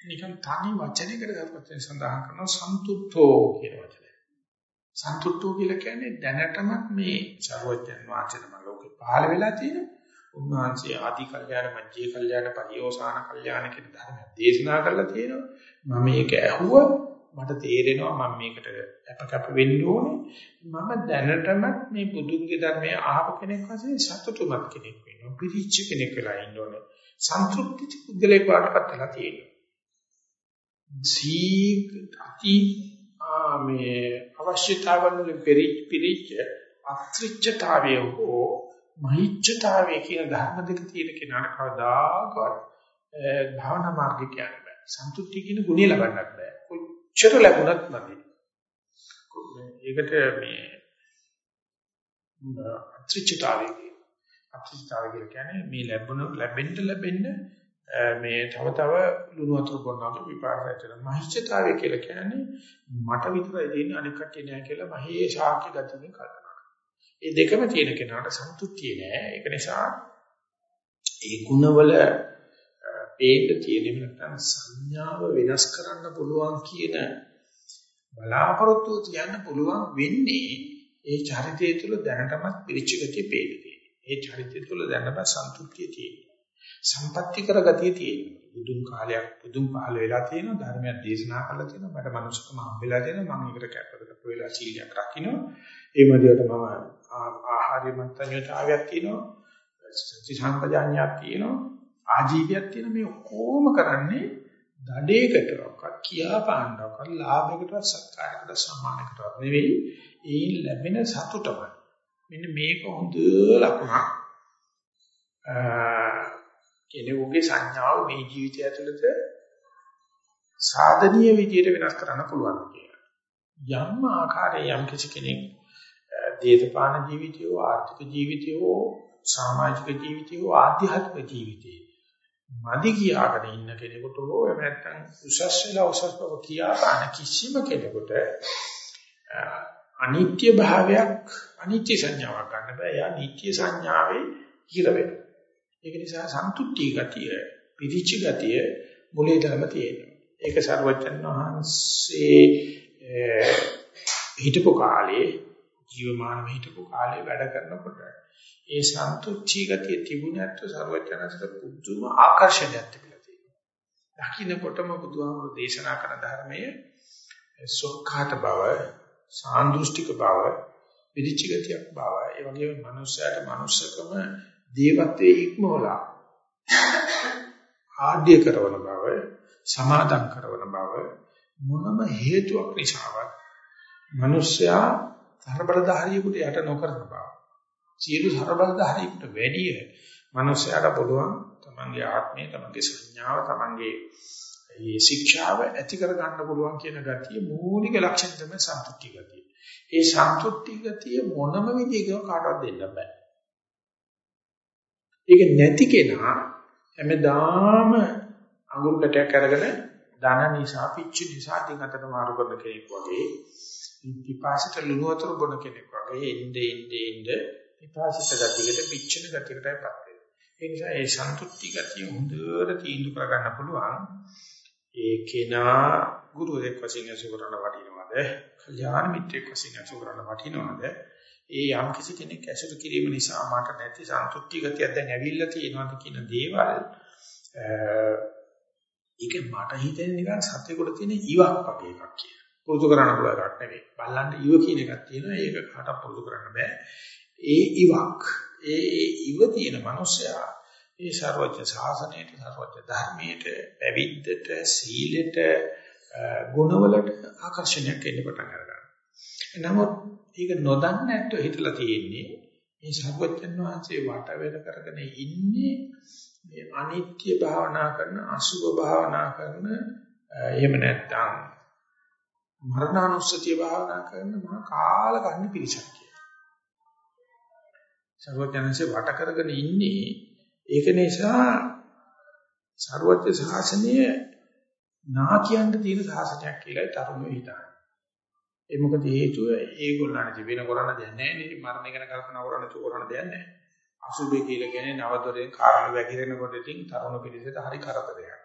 නිකන් තනි වචනයකට දක්වන සඳහන් කරන සන්තුෂ්ඨෝ කියන වචනය. සන්තුෂ්ඨෝ කියලා කියන්නේ දැනටමත් මේ ਸਰවඥ වාචනම ලෝකේ පහළ වෙලා තියෙන උන්වහන්සේ ආදි කල්යාණ මජ්ජේ කල්යාණ පරිෝසాన කල්යාණ කියන ධර්ම දේශනා කරලා තියෙනවා. මම මේක ඇහුවා මට තේරෙනවා මම මේකට අපකප වෙන්න ඕනේ. මම දැනටමත් මේ බුදුන්ගේ ධර්මය අහප කෙනෙක් වශයෙන් සතුටුමත් කෙනෙක් වෙනවා. පිරිච්ච කෙනෙක් වෙලා ඉන්න ඕනේ. සන්තුෂ්ටි පුද්ගලයෙක් වඩපත් වෙලා තියෙනවා. සීක් අති මේ අවශ්‍යතාවන් වලින් පිරිච්ච අත්‍රිච්ඡතාවය හෝ මහිච්ඡතාවය කියන ධර්ම දෙක තියෙන කෙනාට කවදාකවත් භාවනා මාර්ගය කියන්නේ බෑ. සන්තුෂ්ටි කියන ගුණය ලබන්නත් බෑ. කොච්චර ලැබුණත් නැති. ඒකට මේ අත්‍රිච්ඡතාවය අත්‍රිච්ඡතාවය කියන්නේ මේ ලැබුණ ලැබෙන්න ලැබෙන්න මේ තව තව ලුණු වතුර බොනවා විපාකයක් වෙන මහිෂ්ඨතාවය කියලා කියන්නේ මට විතරයි දෙන්නේ අනික කට්ටිය නෑ කියලා මහේ ශාක්‍ය ගතියෙන් කල්පනා ඒ දෙකම තියෙන කෙනාට සතුටුතිය නෑ ඒක නිසා ඒ ಗುಣවල පේන්න තියෙන නැත්නම් සංඥාව වෙනස් කරන්න පුළුවන් කියන බලාපොරොත්තු තියන්න පුළුවන් වෙන්නේ ඒ චරිතය තුළ දැනටමත් පිරිච්ච ගතිය පේන්නේ. ඒ චරිතය තුළ දැනටමත් සන්තුෂ්තිය තියෙනවා. සම්පත්‍ති කර ගතිය තියෙනවා. බුදුන් කාලයක් බුදුන් පහළ වෙලා තියෙනවා ධර්මයක් දේශනා කරලා තියෙනවා මට මනුස්සකම හම්බෙලා තියෙනවා මම ඒකට කැපකට වෙලා සීලයක් රකින්නවා. ඒ මැදියට මම ආහාරය මන්ත්‍රණ්‍යතාවයක් තියෙනවා සති සම්පජාඤ්ඤයක් තියෙනවා ආජීවයක් තියෙන මේ ඔක්කොම කරන්නේ දඩේකටවත් කියා පාණ්ඩවකට ලාභයකටවත් සත්කාරයකට සම්මානයකටවත් නෙවෙයි. ඒ ලැබෙන සතුටම. මෙන්න මේක හොඳ ලකුණක්. කෙනෙකුගේ සංඥාව මේ ජීවිතය ඇතුළත සාධනීය විදියට වෙනස් කරන්න පුළුවන් කියලා. යම් ආකාරයේ යම් කිසි කෙනෙක් දේශපාලන ජීවිතයෝ ආර්ථික ජීවිතයෝ සමාජික ජීවිතයෝ ආධ්‍යාත්මික ජීවිතේ මදි කියාගෙන ඉන්න කෙනෙකුට හෝ එහෙම නැත්නම් උසස් වෙලා උසස් බව කියාපාන කිසිම කෙනෙකුට අනිත්‍ය භාවයක් අනිත්‍ය සංඥාවක් ගන්න බෑ. යා නිත්‍ය සංඥාවේ හිර වෙනවා. ඒක නිසා සන්තුට්ටි ගතිය, පිරිචි ගතිය මුලේදම තියෙනවා. ඒක සර්වජන් වහන්සේ හිටපු කාලේ ජීවමානව හිටපු කාලේ වැඩ කරනකොට ඒ සන්තුට්ටි ගතිය තිබුණත් සර්වජනසට පුදුම ආකර්ෂණයක් තිබිලා තියෙනවා. දකින්නකොටම බුදුහාමුදුරු දේශනා කරන ධර්මයේ සොක්ඛාත බව, සාන්දෘෂ්ටික බව, පිරිචි ගතියක් බව, ඒ වගේම මනුස්සයාට මනුස්සකම දේවත්වයේ ඉක්මවලා ආඩ්‍ය කරන බව සමාදම් කරන බව මොනම හේතුවක් නිසාවත් මිනිස්සයා සර්බලධාරියෙකුට යට නොකරන බව සියලු සර්බලධාරියෙකුට වැඩිය මිනිස්සයාට පුළුවන් තමන්ගේ ආත්මය තමන්ගේ සංඥාව තමන්ගේ මේ ශික්ෂාව ඇති කර ගන්න පුළුවන් කියන ගතිය මූලික ලක්ෂණ තමයි සන්තුෂ්ටි ගතිය. ඒ සන්තුෂ්ටි ගතිය මොනම විදිහකින් කාටවත් දෙන්න බෑ. ඒක නැති කෙනා හැමදාම අඟුල් කටයක් අරගෙන ධන නිසා පිච්ච නිසා දිගටම මාරු කරන කෙනෙක් වගේ පිපාසිත ලුණු වතුර බොන කෙනෙක් වගේ ඉnde ඉnde ඉnde පිපාසිත ගතියකට පිච්චෙන ගතියකටපත් වෙනවා ඒ නිසා ඒ සන්තුෂ්ටි ගතිය හොඳට තීන්දුව කරගන්න පුළුවන්. ඒ කෙනා ගුරුවරයෙක් වශයෙන් අසුරන වටිනවද? කල්යාණ මිත්‍රයෙක් වශයෙන් අසුරන වටිනවද? ඒ යම් කිසි කෙනෙක් ඇසුරු කිරීම නිසා මට නැති සන්තුෂ්ටි ගතියක් දැන් ඇවිල්ලා තියෙනවාද කියන දේවල් ඒක මට හිතෙන නිකන් සත්‍යකොට තියෙන ඉවක් වගේ එකක් කියලා. පුරුදු කරන්න පුළුවන් එකක් නෙවෙයි. බලන්න ඉව කියන එකක් තියෙනවා. ඒක කාටවත් පුරුදු කරන්න බෑ. ඒ ඉවක් ඒ ඒ ඉව තියෙන මනුස්සයා ඒ ਸਰවඥ ශාසනයට ਸਰවඥ ධර්මයට පැවිද්දට සීලෙට ගුණවලට ආකර්ෂණයක් එන්න පටන් ගන්නවා. නමුත් ඒක නොදන්න ඇත්තෝ හිතලා තියෙන්නේ මේ සර්වඥන් වහන්සේ වට වෙන කරගෙන ඉන්නේ මේ අනිත්‍ය භාවනා කරන අසුභ භාවනා කරන එහෙම නැත්නම් මරණානුස්සතිය භාවනා කරන මහා කාල ගන්න පිරිසක් කියලා. සර්වඥන්සේ වට කරගෙන ඉන්නේ ඒක නිසා සර්වඥ ශාසනය නා කියන්න තියෙන ශාසනයක් කියලායි තරුණයෝ හිතන්නේ. ඒ මොකද හේතුව ඒගොල්ලන්ට වෙන කරන්න දෙයක් නැහැ නේ මරණය ගැන කල්පනා කරන්න තු කරන්න දෙයක් නැහැ. අසුභය කියලා කියන්නේ නවදොරෙන් කාරණ වැగిරෙනකොට ඉතින් තරුණ පිළිසෙට හරි කරදරයක්.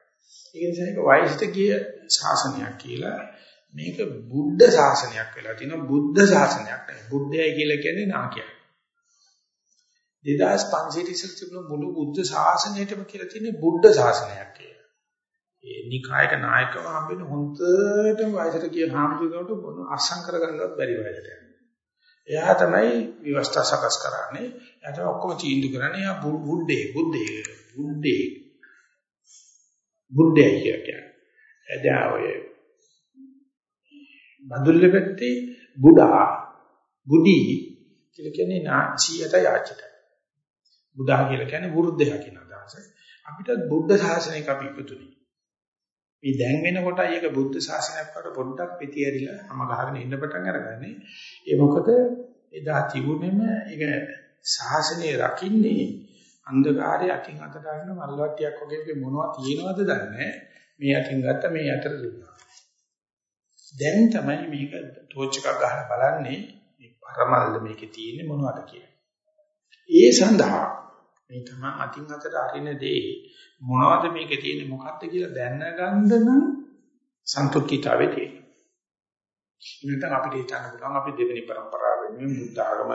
ඒ නිසා ඒක වයසට ගිය ශාසනයක් කියලා මේක බුද්ධ ශාසනයක් වෙලා තිනවා බුද්ධ ශාසනයක් නෙවෙයි. බුද්ධයයි කියලා කියන්නේ නාකිය. 2500 ඉස්සර තිබුණු මුළු බුද්ධ ශාසනයටම කියලා තියෙන්නේ බුද්ධ ශාසනයක් කියලා. ඒ නිකායක නායකව හම්බෙන හොන්තටම වයසට ගිය හාමුදුරුවෝට මොන අසං කරගන්නවත් බැරි වයසට යනවා. එයා තමයි විවස්ථා සකස් කරන්නේ. එයාට ඔක්කොම තීන්දුව කරන්නේ එයා බුද්ධේ බුද්ධේ බුද්ධේ බුද්ධේ කියන්නේ. එදා ඔය බඳුල්ල පැත්තේ බුඩා බුඩි කියලා කියන්නේ නාචියට යාචට. බුදා කියලා කියන්නේ වෘද්ධයා කියන අදහස. අපිට බුද්ධ ශාසනයක අපි ඉපදුනේ. මේ දැන් වෙනකොටයි ඒක බුද්ධ ශාසනයක් වල පොඩ්ඩක් පිටි ඇරිලා අම ගහගෙන ඉන්න පටන් අරගන්නේ. ඒ මොකද එදා තිබුණෙම ඒක ශාසනය රකින්නේ අන්ධකාරයේ අකින් අතට අරගෙන මල්වට්ටියක් වගේ මොනවද තියෙනවද දන්නේ මේ අකින් ගත්ත මේ අතට දුන්නා. දැන් තමයි මේක ටෝච් එකක් ගහලා බලන්නේ මේ පරමල්ද මේකේ තියෙන්නේ මොනවද කියලා. ඒ සඳහා මේ තමයි අතින් අතට අරින දේ මොනවද මේකේ තියෙන්නේ මොකක්ද කියලා දැනගන්න නම් සන්තුෂ්ටිතාවේ තියෙනවා. නැත්නම් අපිට හිතන්න පුළුවන් අපි දෙවෙනි પરම්පරාවෙන් බුද්ධ ආගම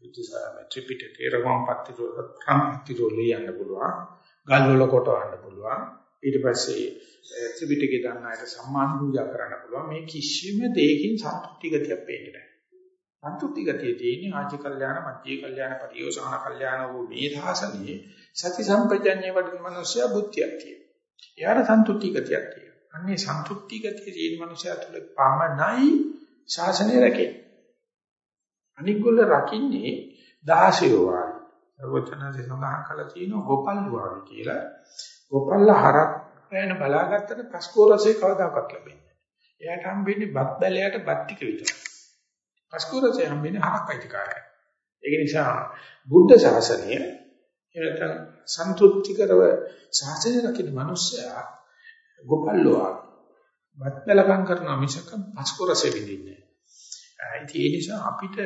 බුද්ධ සාරම ත්‍රිපිටකේ රවම් පත්තිරෝ පත්තිරෝ ලියන්න පුළුවන්. ගල් වල කොටවන්න පුළුවන්. ඊට පස්සේ ත්‍රිපිටකේ දන්න අයට සම්මාන පූජා කරන්න පුළුවන්. මේ කිසිම දෙයකින් සන්තුෂ්ටි ගතියක් පේන්නේ නැහැ. සන්තුෂ්ටි ගතිය තියෙන්නේ ආජි කල්යාණ, මධ්‍ය කල්යාණ, පරියෝසాన කල්යාණ වූ මේ ධාසනේ සති සම්පජඤ්ඤේ වඩන මනුස්සයා බුද්ධියක් තියෙනවා. එයාට සන්තුෂ්ටි ගතියක් තියෙනවා. අන්නේ සන්තුෂ්ටි ගතිය තියෙන මනුස්සයා තුළ පමණයි ශාසනය රැකෙන්නේ. අනිගොල්ල රකින්නේ 16 වාරි. සර්වචනසේ සඳහන් කළා තියෙනවා ගොපල්ලු වාරි කියලා. ගොපල්ල හරක් වෙන බලාගත්තට පස්කෝ රසේ කවදාකවත් ලැබෙන්නේ නැහැ. එයාට හම්බෙන්නේ බත් බැලයට බත් ටික විතරයි. පස්කෝ රසේ හම්බෙන්නේ හරක් අයිතිකාරයි. ඒක නිසා බුද්ධ ශාසනය එනතන සන්තුෂ්ටිකරව ශාසනය රකින්න මිනිස්සයා ගොපල්ලෝ බත් බැලකම් කරන මිසක පස්කෝ රසේ විඳින්නේ නැහැ. ඒ නිසා අපිට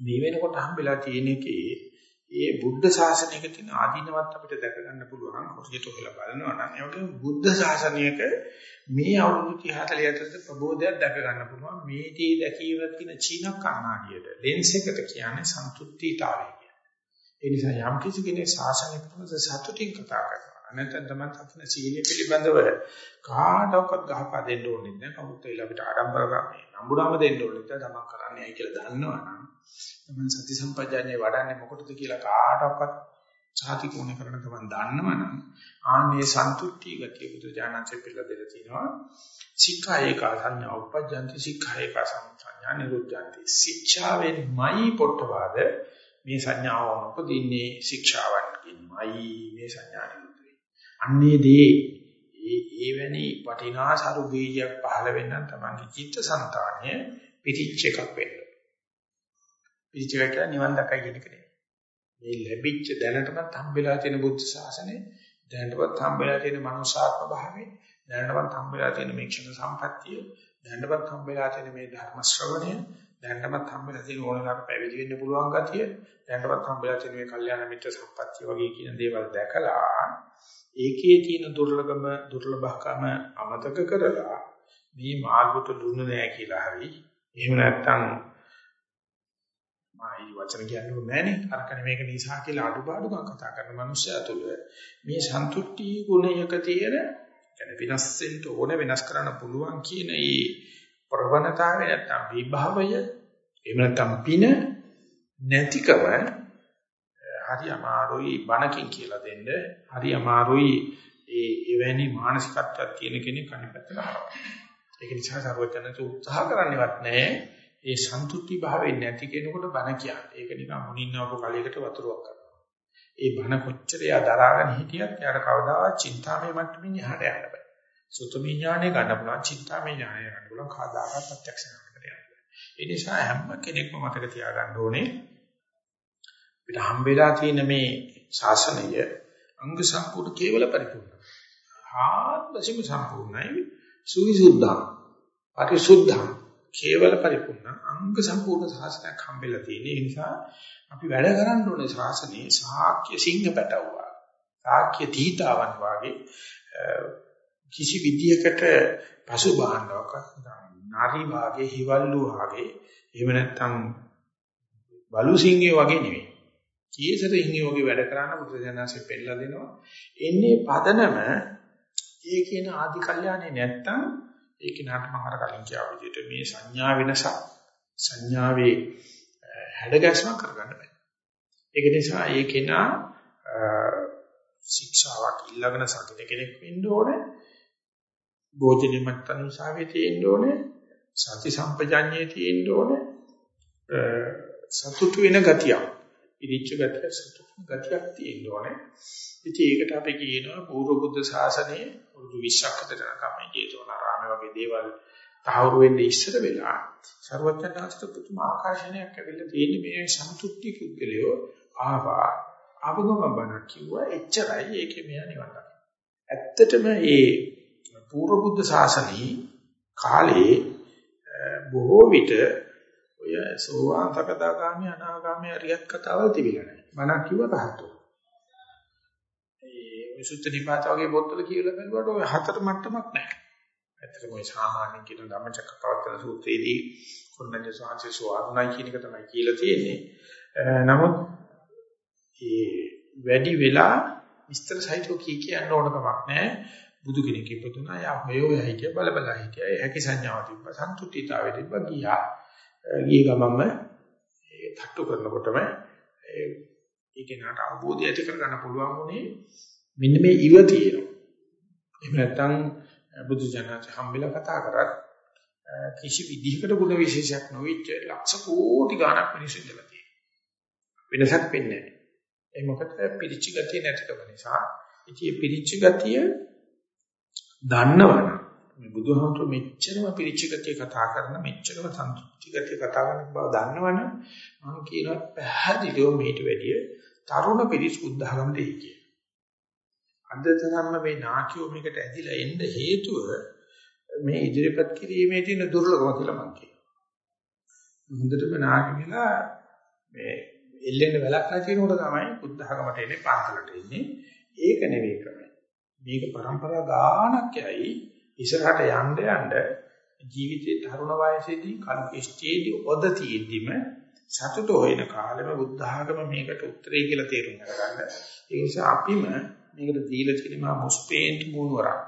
මේ වෙනකොට හම්බෙලා තියෙන එකේ ඒ බුද්ධ ශාසනයක තියෙන ආධිනවත් අපිට දැක ගන්න පුළුවන් හොරියට හොයලා බලනවා නම් ඒ වගේම බුද්ධ ශාසනයක මේ අවුරුදු 30 40 ප්‍රබෝධයක් දැක ගන්න පුළුවන් මේ තී දැකීම තියෙන චීන කන්නාඩියට ලෙන්ස් එකට කියන්නේ සන්තුෂ්ටිතාවය කියන්නේ. ඒ නිසා යම් කිසි කෙනෙක් ශාසනය පිළිබඳ සතුටින් කතා කරනවා නැත්නම් තමයි අපේ සීලය පිළිබඳව කාටවත් ගහපා දෙන්න ඕනේ නැහැ. කවුරුත් ඒලා අපිට ආඩම්බර කරන්නේ නම්බුනාම දෙන්න ඕනේ නැහැ තමන් කරන්නේයි කියලා දන්නවනම් තමන් සති සම්පජාන්නේ වඩන්නේ මොකටද කියලා කාටවත් සාති කෝණ කරන තමන් දන්නවනම් ආන්නේ සන්තුට්ටි ගතිය බුදු දානංශය පිළිලා දෙලා තිනවා. සික්ඛා ඒක සංඥා උපජ්ජන්ති සික්ඛා ඒක සංඥා නිරුද්ධන්ති. ශික්ෂාවෙන්මයි පොට්ටවාද මේ සංඥාව උපදින්නේ ශික්ෂාවන්ගෙන්මයි මේ සංඥා නිරුද්ධ වෙන්නේ අන්නේ දේ ඒ එවැනි වටිනා සරු බීජයක් පහළ වෙන්න තමන්ගේ චිත්ත સંතාණය පිටිච් එකක් වෙන්න. පිටිච් එක කියන්නේ නිවන් දකයි කියන එක නෙවෙයි. මේ ලැබිච්ච දැනටමත් හම්බෙලා තියෙන බුද්ධ ශාසනය, දැනටමත් හම්බෙලා තියෙන මනුෂ්‍යාත්ම භාවය, දැනටමත් හම්බෙලා තියෙන මේ ක්ෂණ සම්පත්තිය, දැනටමත් හම්බෙලා තියෙන මේ ධර්ම ශ්‍රවණය, දැනටමත් හම්බෙලා තියෙන ඕනකට පැවිදි වෙන්න පුළුවන් ගතිය, දැනටමත් හම්බෙලා තියෙන මේ කල්යාණ මිත්‍ර සම්පත්තිය වගේ කියන දේවල් දැකලා ඒකේ තියෙන දුර්ලභම දුර්ලභකම අමතක කරලා මේ මාර්ගට දුන්න නෑ කියලා හරි එහෙම නැත්නම් මායි වචන කියන්නේ නෑනේ අරකනේ මේක නිසා කියලා අඩුපාඩුකම් කතා කරන මනුස්සයා තුළ මේ සන්තුට්ටි ගුණයක තියෙන يعني විනාශ වෙන්න ඕන වෙනස් කරන්න පුළුවන් කියන ඒ ප්‍රවණතාවය නැත්නම් විභවය එහෙම නැත්නම් පින නැතිකම හරි අමාරුයි බණකින් කියලා දෙන්න. හරි අමාරුයි ඒ එවැනි මානසිකත්වයක් තියෙන කෙනෙක් අනිපැත්තට හරවන්න. ඒක නිසා සර්වඥන්ත උත්සාහ කරන්නේවත් නැහැ. ඒ සන්තුට්ටි භාවයෙන් නැති කෙනෙකුට බණ කියන්නේ. ඒක නිකන් මුණින්නවක කලයකට වතුරක් කරනවා. ඒ බණ කොච්චර යා දරාගෙන හිටියත් යාට කවදාවත් චින්තාමය මට්ටමින් යහට යන්න බෑ. සුතමී ඥානය ගන්න පුළුවන්, චින්තාමය ඥානය ගන්න පුළුවන්, කාදාගත් ප්‍රත්‍යක්ෂ ඥානකට යන්න බෑ. ඒ නිසා හැම කෙනෙක්ම මතක තියාගන්න ඕනේ අපිට හම්බෙලා තියෙන මේ ශාසනය අංග සම්පූර්ණ කේවල පරිපූර්ණ. ආත්මසිම සම්පූර්ණයි සුවිසුද්ධා. පරිසුද්ධා. කේවල පරිපූර්ණ අංග සම්පූර්ණ ශාසනයක් හම්බෙලා තියෙන නිසා අපි වැඩ කරන්න ඕනේ ශාසනයේ සාක්‍ය සිංහ පැටවුවා. සාක්‍ය දීතාවන් වාගේ කිසි විදියකට පසු බාහන්නවක් නාරි වාගේ හිවල්ලු වාගේ එහෙම නැත්නම් බලු සිංහය වගේ නෙවෙයි. කීසර හිඟේ වගේ වැඩ කරන්න බුදුසසුනාසේ පෙන්නලා දෙනවා. එන්නේ පදනම ඒ කියන ආදි කල්යාණේ නැත්තම් ඒ කිනාට මම අර කලින් කියා විදිහට මේ සංඥා වෙනස සංඥාවේ හැඩගැස්ම කරගන්න බෑ. ඒක නිසා ඒ කෙනා ශික්ෂාවක් ඊළඟන සතින කෙනෙක් වෙන්න ඕනේ. භෝජනෙ මත්තන් උසාවියේ තියෙන්න ඕනේ. සති සම්පජඤ්ඤයේ තියෙන්න ඕනේ සතුටු වෙන ගතියක්. ඉදිච්ච ගතිය සතුටු ගතියක් තියෙන්න ඕනේ. ඉතින් ඒකට අපි කියනවා පූර්ව බුද්ධ ශාසනයේ වරුදු 20ක් විතර යනකම් මේ ජේතවනාරාමයේ වගේ දේවල් තහවුරු වෙන්නේ ඉස්සර වෙලා ਸਰවඥාන්සට පුදුම ආකර්ෂණයක් ඇවිල්ලා තියෙන්නේ මේ සන්තුෂ්ටි කුද්දලියෝ ආවා ආවගම බණ කිව්වා එච්චරයි ඒකේ මෙයා නිවන් දකින්න. ඇත්තටම මේ පූර්ව බුද්ධ ශාසනයේ කාලේ බොහෝ විට ඔය සෝවාන් සකදාගාමි අනාගාමි අරියත් කතාවල් තිබිලා නැහැ. මනක් කිව්ව රහතෝ. ඒ විසුද්ධි නිපාත වගේ පොත්වල කියලා බලුවට ඔය හතර මට්ටමක් නැහැ. ඇත්තටම ඔය සාමාන්‍යයෙන් කියන ධම්මචක්කපවත්තන සූත්‍රයේදී කොණ්ණඤ්ඤ සාංශේ සෝවාන්යි කියන එක තමයි කියලා තියෙන්නේ. නමුත් ඒ වැඩි වෙලා විස්තර සහිතව කී කියන්න ඕන කමක් නැහැ. බුදු කෙනෙක් ඉපදුනා යා හොයෝ හිටිය බල බල හිටිය ඒකේ සංඥාව තිබ්බ සන්තුෂ්ටිතාවය තිබ්බ ගියා ගිය ගමන්ම ඒ තට්ටු කරනකොටම ඒ කෙනාට අවබෝධය ඇති කරගන්න පුළුවන් වුණේ මෙන්න මේ ඉව තියෙනවා. එහෙම නැත්නම් බුදු ජානක හම්බෙලා කතා කරත් කිසි විදිහකට ගුණ විශේෂයක් නොවිච්ච ලක්ෂ කෝටි ගණක් මිනිස්සු ඉඳලා තියෙනවා. වෙනසක් වෙන්නේ නැහැ. ඒ මොකද පිරිච්ච ගතිය නැතිකම නිසා ඉතින් මේ පිරිච්ච ගතිය දන්නවනම් මේ බුදුහාමුදුරු මෙච්චරම පිරිච්ච ගතිය කතා කරන මෙච්චරම සන්තුෂ්ටි ගතිය කතා කරන බව දන්නවනම් මම කියනවා පැහැදිලිව මේට වැඩිය තරුණ පිරිස් බුද්ධඝම දෙයි කිය. අද තරම්ම මේ නාකියෝ මේකට ඇදිලා එන්න හේතුව මේ ඉදිරිපත් කිරීමේ තියෙන දුර්ලභම කියලා මම කියනවා. හොඳටම නාකියලා මේ එල්ලෙන්න වැලක් නැති වෙනකොට තමයි බුද්ධඝමට එන්නේ පාන්සලට එන්නේ. ඒක නෙවෙයි ක්‍රමය. මේක પરම්පරා ගානක් යයි ඉස්සරහට යන්න යන්න ජීවිතේ තරුණ වයසේදී කල්පිෂ්ඨයේදී ඔද තියෙද්දිම සතුට හොයන කාලෙම බුද්ධ ආගම මේකට උත්තරේ කියලා තේරුම් ගන්න. ඒ නිසා අපිම මේකට දීලා තියෙන මා මුස්පේන්ට් මූණවරක්.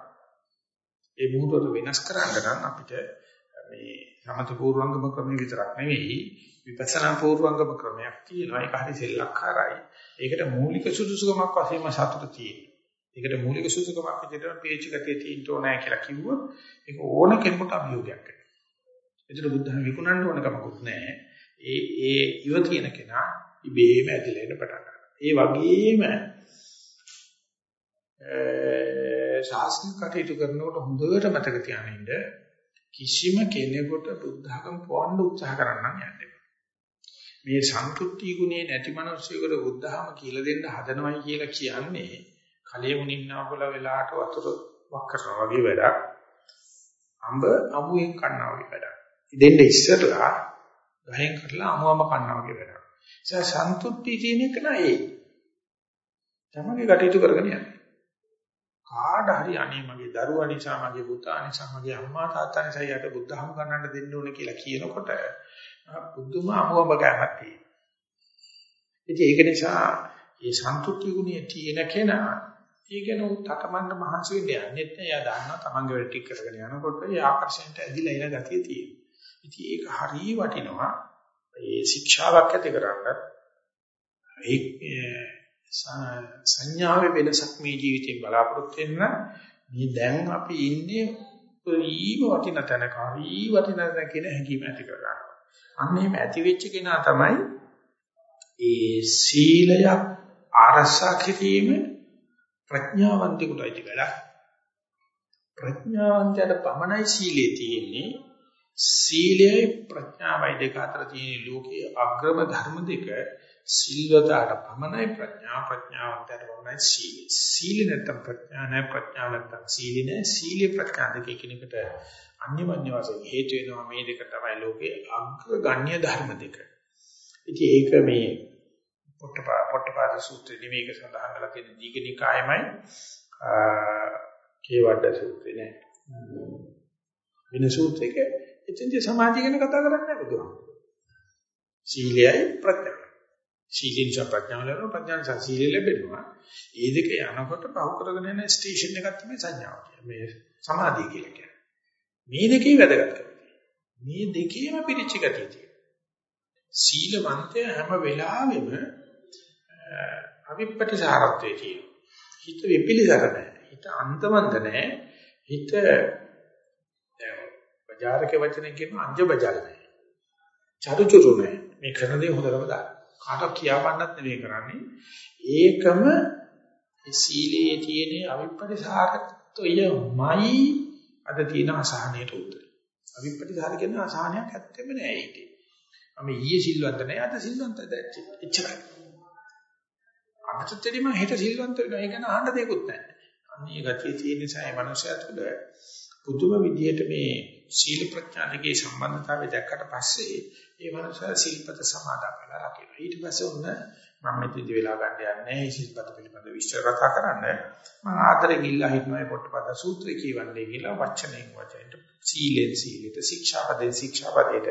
ඒ මූණවර වෙනස් කරන්න නම් අපිට මේ සමත පූර්වංගම ක්‍රමයේ විතරක් නෙවෙයි විපස්සනා පූර්වංගම ක්‍රමයක් තියෙනවා. ඒක හරි සෙල්ලක්කාරයි. ඒකට මූලික සුදුසුකමක් වශයෙන්ම සතුට තියෙනවා. ඒකට මූලික සුසුකමක් විදිහට පීච් ගතිය තියෙන්න ඕනෑ කියලා කිව්වොත් ඒක ඕන කෙනෙකුට අභියෝගයක් වෙනවා. ඒතර බුද්ධහම විකුණන්න ඕන කමකුත් නැහැ. ඒ ඒ ඉව තියෙන කෙනා ඉබේම ඇදලා එන්න පටන් ගන්නවා. ඒ වගේම ශාස්ත්‍රීය කටයුතු කරනකොට හොඳට මතක තියාගන්න කිසිම කෙනෙකුට බුද්ධඝම පොවන්න උත්සාහ කරන්න යන්න මේ සම්පූර්ණ ගුණේ නැති මිනිස්සුන්ට බුද්ධහම කියලා දෙන්න හදනවයි කියලා කියන්නේ කලයේ මුනින්නා වල වෙලාවට වතුර වක් කරනවා වගේ වැඩක්. අඹ අමුයෙන් කන්නා වගේ වැඩක්. දෙන්න ඉස්සරලා ගහෙන් කරලා අමුවම කන්නා වගේ වැඩක්. ඒ සන්තුට්ටි කියන එක නෑ. තමගේ කටයුතු කරගෙන යන්න. කාඩ හරි අනේ මගේ දරුවා නිසා මගේ පුතා නිසා මගේ අම්මා තාත්තා නිසා යට බුද්ධහම ගන්නන්න දෙන්න ඕනේ කියලා කියනකොට බුදුම අමුවම ගෑමක් තියෙනවා. ඉතින් ඒක නිසා මේ සන්තුට්ටි ගුණය තියෙන කෙනා ඒකන උත්තකමන්න මහන්සි වෙන්න යන්නේ නැහැ. එයා දන්නවා තමන්ගේ වැඩ ටික කරගෙන යනකොට ඒ ආකර්ෂණයට ඇදිලා එන ගතිය තියෙනවා. ඉතින් ඒක හරිය වටිනවා. ඒ ශික්ෂාවක් ඇති කරගන්න ඒ සංඥාවේ වෙනසක් මේ ජීවිතේ බලාපොරොත්තු වෙන්න මේ දැන් අපි ඉන්නේ උපරිම වටින තැනක හරි වටින තැන කියන හැඟීම ඇති කරගන්නවා. අන්න එහෙම ඇති වෙච්ච කෙනා තමයි ඒ සීලයක් ආරක්ෂා කිරීම ප්‍රඥාවන්තයෙකුට අයිති වැඩක්. ප්‍රඥාවන්තයට පමණයි සීලේ තියෙන්නේ. සීලයයි ප්‍රඥාවයි දෙක අතර තියෙන ලෝකයේ අග්‍රම ධර්ම දෙක සිල්වතාට පමණයි ප්‍රඥා ප්‍රඥාවන්තයට පමණයි සීල. සීල නැත්තම් ප්‍රඥා නැහැ ප්‍රඥා නැත්තම් සීල නැහැ. සීල ප්‍රඥා දෙක එකිනෙකට අන්‍යමඤ්ඤ වශයෙන් හේතු වෙනවා මේ දෙක තමයි ලෝකයේ අග්‍රගණ්‍ය ධර්ම දෙක. ඉතින් ඒක මේ පොට්ටපාද සූත්‍රයේ මේක සඳහන් කරලා තියෙන දීඝනිකායමයි කේවඩ සූත්‍රේ නෑ. වෙන සූත්‍රයක එතෙන්දී සමාධිය ගැන කතා කරන්නේ නැහැ බුදුහාමුදුරුවෝ. සීලයයි ප්‍රඥාවයි. සීලින් ප්‍රඥාව ලැබෙනවා ප්‍රඥාවෙන් සීලය ලැබෙනවා. මේ දෙක යනකොට පහු කරගෙන යන ස්ටේෂන් එකක් තමයි සංඥාව කියන්නේ. මේ සමාධිය කියලා කියන්නේ. මේ දෙකේ වැදගත්කම. මේ දෙකේම පිරිච්ච ගතිය තියෙනවා. සීලවන්තය හැම වෙලාවෙම අවිප්පටිසාරත්වයේ තියෙනවා. හිත විපිලිසර නැහැ. හිත අන්තමන්ද නැහැ. හිත ජාරක වචනේ කියන අංජ බජල් නැහැ. චරුචුරු නැහැ. මේ කරන දේ හොඳටම දාන්න. කාටවත් කියාපන්නත් නෙවෙයි කරන්නේ. ඒකම සීලයේ තියෙන අවිපරිසාරත්වයමයි අද තියෙන අසහනයට උත්තරේ. අවිපරිසාර කියන අසහනයක් ඇත්තෙම නෑ ඒකේ. මම ඊයේ සිල්වන්ත නෑ අද සිල්වන්ත එච්චරයි. අදටදී මම හෙට සිල්වන්ත වෙනවා. ඒක ගැන අහන්න දෙයක්වත් නෑ. අන්නේ ගතිය තියෙන නිසා මේ මනුස්සයා තුළ පුදුම විදියට මේ සීල ප්‍රඥා දෙකේ සම්බන්ධතාවය දැක්කට පස්සේ ඒ මනුස්සයා සිල්පත සමාදන් වෙලා රකිනවා. ඊට පස්සේ උන්න මම මෙතනදි වෙලා ගන්න යන්නේ මේ සිල්පත පිළිබඳ විස්තර කතා කරන්න. මම ආදරෙන් ඉල්ලා හිටනවා මේ පොට්ටපද සූත්‍රය කියවන්නේ කියලා වචනෙන් වචනට සීලෙන් සීලෙට ශික්ෂාපදෙන් ශික්ෂාපදයට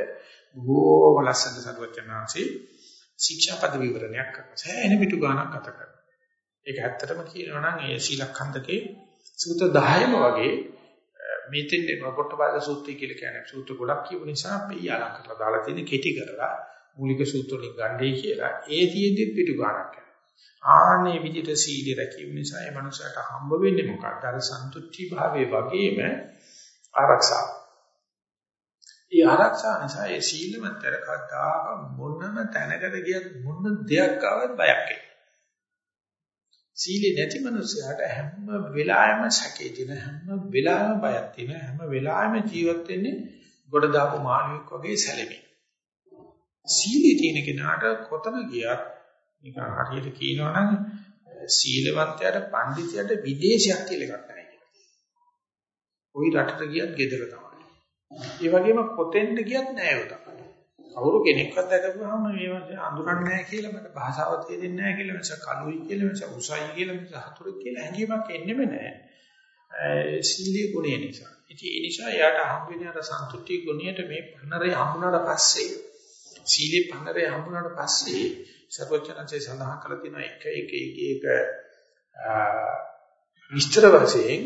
බොහෝ ලස්සන සරුවචනාංශී ශික්ෂාපද විවරණයක් කරනවා. සෑහෙන පිටු ගානක් කතා කරනවා. ඒක ඇත්තටම කියනවා නම් ඒ සීලඛණ්ඩකේ සූත්‍ර 10ම වගේ මෙතෙන් පොට්ටපාද සූත්‍රය කියලා කියන්නේ සූත්‍ර ගොඩක් කියපු නිසා අපි යාලම් කරලා දාලා තියෙන කෙටි කරලා මූලික සූත්‍ර වලින් ගන්නේ කියලා ඒ තියෙද්දි පිටු ගන්නක් ආනේ විදිහට සීල රැකීම නිසා ඒ මනුස්සයාට හම්බ වෙන්නේ මොකක්ද අර සන්තුෂ්ටි භාවයේ වගේම ආරක්ෂාව. ඒ ආරක්ෂාව නිසා ඒ සීලමතර කතාව මොනම තැනකට ගියත් මොන දෙයක් ආවත් බයක් එන්නේ. සීලේ නැති මනුස්සයාට හැම වෙලාවෙම සැකේ තියෙන හැම වෙලාවෙම බයක් තියෙන හැම වෙලාවෙම ජීවත් වෙන්නේ ගොඩ දාපු මාළුවෙක් වගේ සැලෙමින්. සීලේ තියෙන කෙනාට කොතන ගියත් නිකන් හරියට කියනවා නම් සීලවන්තයාට පඬිතයාට විදේශයක් කියලා එකක් නැහැ කියලා. ওই රටට ගියත් gedara තමයි. ඒ වගේම කොතෙන්ද ගියත් නෑ උතන. කවුරු කෙනෙක්වත් දැකපුවාම මේ අඳුරන්නේ නැහැ කියලා මට භාෂාව තේරෙන්නේ නැහැ කියලා මට කලුයි කියලා මට උසයි කියලා මට හතුරුයි කියලා හැඟීමක් එන්නෙම නැහැ. සීලී ගුණය නිසා. ඉතින් ඒ නිසා යාට හම් වෙන අර සන්තුට්ටි ගුණයට මේ පන්නරේ හම්බුනාට පස්සේ සීලේ පන්නරේ හම්බුනාට පස්සේ සර්වචනන්සේ සඳහන් කළ තියෙන එක එක එක එක විස්තර වශයෙන්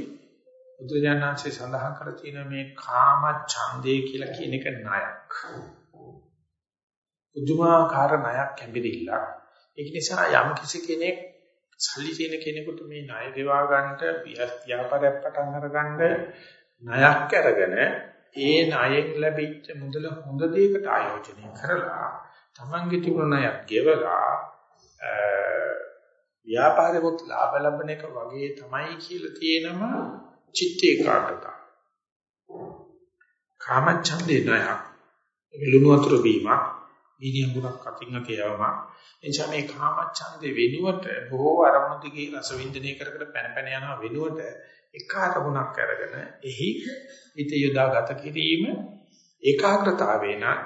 බුදුජානනාංශේ සඳහන් කර තියෙන මේ කාම ඡන්දේ කියලා කියන එක ණයක්. පුදුමාකාර ණයක් කැඹිරිල්ල. ඒක නිසා යම් කිසි කෙනෙක් සල්ලි තියෙන කෙනෙකුට මේ ණය ගෙවා ගන්නට ව්‍යාපාරයක් පටන් අරගන්න ණයක් අරගෙන ඒ ණයෙන් ලැබිච්ච මුදල හොඳ දෙයකට ආයෝජනය කරලා තමන්ගේ තිබුණ ණයක් ගෙවලා ව්‍යාපාරෙත් ලාභ ලබන එක වගේ තමයි කියලා තියෙනම චිත්ත ඒකාග්‍රතාව. කාමච්ඡන්දේ ණයක්. ඒක ලුණු වතුර බීමක්. ඊනියඟුණක් අතින් අතේවම එනිසා මේ කාමච්ඡන්දේ වෙනුවට බොහෝ අරමුණු දිගේ රස වින්දනය කර කර පැන පැන යනවා වෙනුවට එක අරමුණක් අරගෙන එහි හිත යොදා ගත කිරීම ඒකාග්‍රතාවේ නා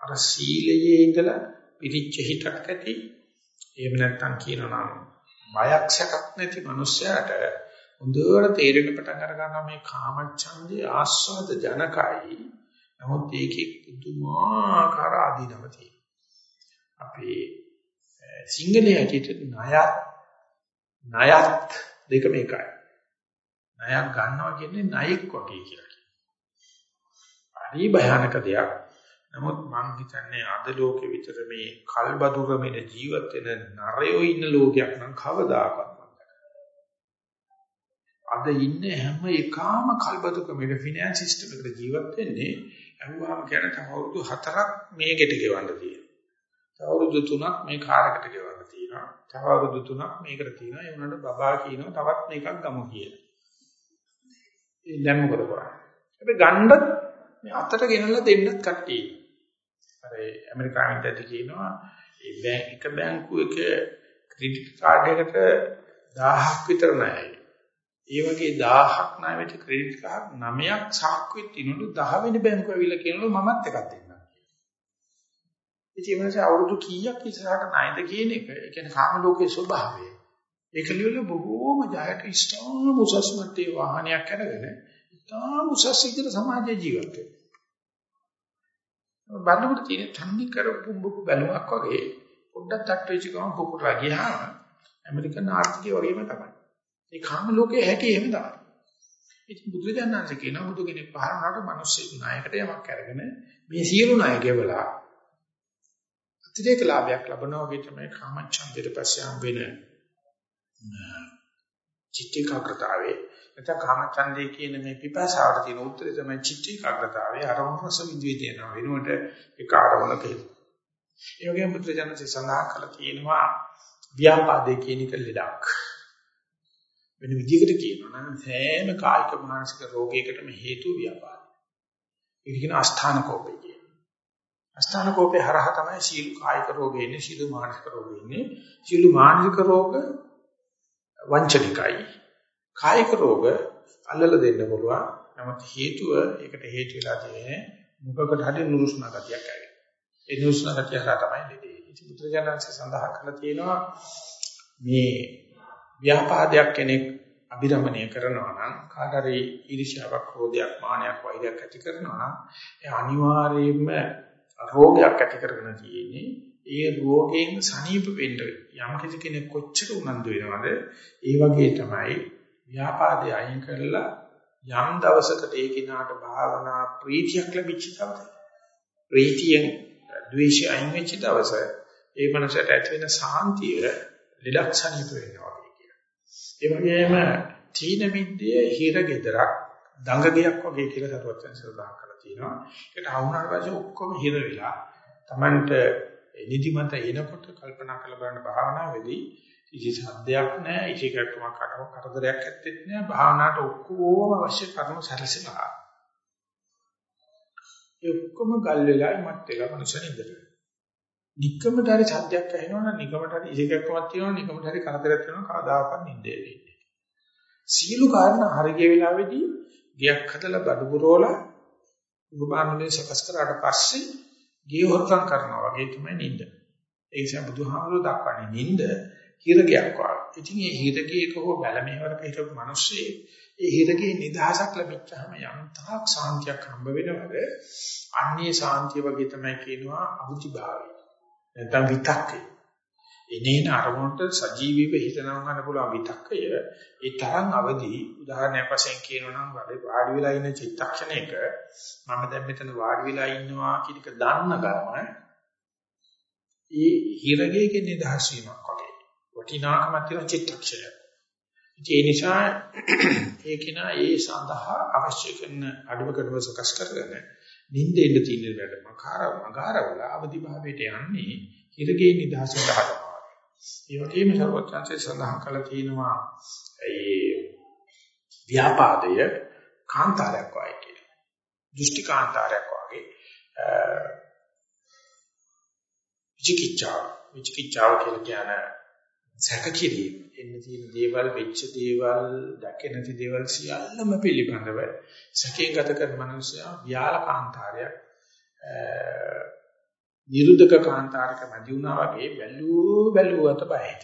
අර සීලයේ ඉඳලා පිරිච්ච හිතක් ඇති එහෙම නැත්නම් කියනවා නම් බයක් සැකක් නැති මිනිස්සයාට හොඳට තේරෙන්න පටන් අර ගන්නවා මේ කාමච්ඡන්දේ ආස්වාද ජනකයි නමුත් ඒකේ පුදුමාකාර ආදීනව තියෙනවා අපේ සිංහලයේ ඇටියට ණයත් ණයත් දෙකම එකයි. ණයක් ගන්නවා කියන්නේ ණයෙක් වගේ කියලා කියනවා. හරි භයානක දෙයක්. නමුත් මම හිතන්නේ අද ලෝකෙ විතර මේ කල්බදුරමෙන ජීවත් වෙන නරයෝ ඉන්න ලෝකයක් නම් කවදාකවත් අද ඉන්නේ හැම එකාම කල්බදුකමේ ෆිනෑන්ස් සිස්ටම් එකට ජීවත් වෙන්නේ අහුවාම කියන තව අවුරුදු 4ක් මේකට ගෙවන්න තියෙනවා. අවුරුදු 3ක් මේ කාර්යකට ගෙවන්න තියෙනවා. තව අවුරුදු 3ක් මේකට තියෙනවා. ඒ වුණාට බබා කියනවා තවත් මේකක් ගමු කියලා. ඒ දැන් මොකද කරන්නේ? හැබැයි ගණ්ඩත් මේ අතට ගෙනල්ලා දෙන්නත් කට්ටිය. අර ඇමරිකාවෙන් දැටි කියනවා ඒ බැංක එක බැංකුවක ක්‍රෙඩිට් කාඩ් එකට 1000ක් විතර ණයයි. ඒ වගේ 1000ක් ණය වෙච්ච ක්‍රෙඩිට් කාඩ් 9ක් සාක්කුවෙත් තිනවලු 10 වෙනි බැංකුව ඇවිල්ලා කියනලු මමත් එකක් දෙන්න. ඉතින් ඒ නිසා අවුරුදු කීයක් ඉස්සරහට නැයිද කියන එක ඒ කියන්නේ කාම ලෝකයේ ස්වභාවය. ඒක ලියවල බොහෝම ජයට ඉස්තාම උසස් මට්ටේ වාහනයක් අරගෙන ඉතාම උසස් ඉදිරිය සමාජයේ ජීවත් වෙනවා. බලනකොට තියෙන තන්නේ කරපුඹු බැලුමක් වගේ පොඩ්ඩක් තට්ටු වෙච්ච ගමන් කුකුරා ගියාම ඇමරිකන් ආර්ථිකය වගේම තමයි. ඒ කාම ලෝකයේ හැටි එහෙම තමයි. ඉතින් බුදුරජාණන්සේ කියනවා බුදු කෙනෙක් පහළ වුණාට මිනිස්සු නායකට යමක් අරගෙන මේ සියලු ණය ගෙවලා අතිරේක ලාභයක් ලබනවා වගේ තමයි කාමච්ඡන්දයට පස්සේ හම් වෙන චිත්තිකාග්‍රතාවේ එතන කාමචන්දේ කියන මේ පිපාසාවට තියෙන උත්තරේ තමයි චිත්ත ඒකාග්‍රතාවය අරමුණ රස විඳිතේ යන වෙනුවට ඒක අරමුණක ඒ වගේම පුත්‍රජනසේ සඳහන් කළා තියෙනවා ව්‍යාපාදේ කියන එක ලෙඩක්. වෙන විදිහකට කියනවා නම් සෑම කායික මානසික රෝගයකටම හේතුව ව්‍යාපාදය ඒක කියන අස්ථාන කෝපය කියන අස්ථාන කෝපේ හරහා තමයි සීල කායික රෝගෙ ඉන්නේ සීල මානසික රෝගෙ ඉන්නේ සීල මානසික රෝග වංචනිකයි කායික රෝග අල්ලලා දෙන්න පුළුවන්. නමුත් හේතුව ඒකට හේතු වෙලා තියෙන්නේ මොකකට හරි නුරුස්නා ගතියක් ඇති. ඒ නුරුස්නා ගතිය හරහා තමයි දෙන්නේ. ඉති බුදුරජාණන්සේ සඳහන් කරලා තියෙනවා මේ ව්‍යාපාදයක් කෙනෙක් අභිරමණය කරනවා නම් කාට හරි ඊර්ෂ්‍යාවක්, ක්‍රෝධයක්, මානයක්, වෛරයක් ඇති කරනවා නම් ඒ අනිවාර්යයෙන්ම රෝගයක් ඇති කරගෙන තියෙන්නේ. ඒ රෝගයෙන් සනීප වෙන්න යම් කෙනෙක් කොච්චර උනන්දු වෙනවද ඒ වගේ තමයි ව්‍යාපාදේ අයින් කරලා යම් දවසකට ඒ කිනාට භාවනා ප්‍රීතියක් ලැබිච්ච දවස ප්‍රීතියෙන් ද්වේෂය අයින් වෙච්ච දවස ඒ මනසට ඇති වෙන සාන්තිය ලෙඩක් සනීප වෙනවා වගේ ඒ වගේම තීන මිද්දේ හිර ගෙදරක් දඟගයක් වගේ කියලා සරුවත්යන් සඳහන් කරලා තියෙනවා. ඒකට ආවුනාට පස්සේ ඔක්කොම හිර වෙලා Tamanට නිදිමත එනකොට කල්පනා කරලා බලන්න භාවනාවේදී කිසි සද්දයක් නැහැ, ඉසිකටුමක් කටව කරදරයක් ඇත්තෙත් නැහැ. භාවනාවට ඔක්කොම අවශ්‍ය කරුණු සැලසෙලා. ඒ ඔක්කොම ගල් වෙලා ඉමත් වෙලා මනුෂ්‍ය නිදර. නිකමට හරි සද්දයක් ඇහෙනවනම් නිකමට හරි ඉසිකටුමක් තියෙනවා, නිකමට හරි කරදරයක් තියෙනවා කවදාකවත් නිදේ දෙන්නේ. සීලු කාරණා හරිය වෙලාවේදී ගියක් හදලා බඩු පුරවලා උගබානුනේ සකස් කරාට පස්සේ ගිය හොරකම් කරනවා වගේ තමයි නිින්ද. ඒ නිසා බුදුහාමුදුරුවෝ දක්වන්නේ නිින්ද හිරගයක් වගේ. ඉතින් මේ හිරගයක හෝ බැලමේවරක හිටපු මිනිස්සේ ඒ හිරගේ නිදහසක් ලැබිච්චාම යම් තාක් සාන්තියක් හම්බ වෙනවද? අන්නේ සාන්තිය වගේ තමයි කියනවා අමුචි භාවය. නැත්නම් විතක්කය. එනේන අරමුණට සජීවීව හිතනවා ගන්න පුළුවන් විතක්කය. ඒ තරම් අවදි උදාහරණයක් වශයෙන් කියනවා නම් වාඩි වෙලා ඉන්න චිත්තක්ෂණයක මම දැන් මෙතන වාඩි වෙලා ඉන්නවා කියන එක දන්න ගමන ඒ හිරගේක නිදහස් වීමක් වගේ. වටිනාකමක් තියෙන චිත්තක්ෂණය. ඒ නිසා ඒකිනා ඒ සඳහා අවශ්‍ය කරන අඩුව කඩුව සකස් කරගෙන නිින්දෙන්න තියෙන වැඩ මකාර මගාරවල අවදි භාවයට යන්නේ හිරගේ නිදහස සඳහා. ඒ වගේම සර්වඥාන්සේ සඳහන් කළා තියෙනවා ඒ ව්‍යාපාදය කාන්තාරයක් වගේ කියලා. දෘෂ්ටි කාන්තාරයක් වගේ විචිකිච්ඡාව විචිකිච්ඡාව කියලා කියන්නේ සැක කිරීම එන්න තියෙන දේවල් වෙච්ච දේවල් දැකේ නැති දේවල් සියල්ලම පිළිබඳව සැකයෙන් ගත කරන මනුස්සයා ව්‍යාල කාන්තාරයක් නිරුද්ධක කාන්තාරක මැදි වුණා වගේ බැලූ බැලුවට බයහිට.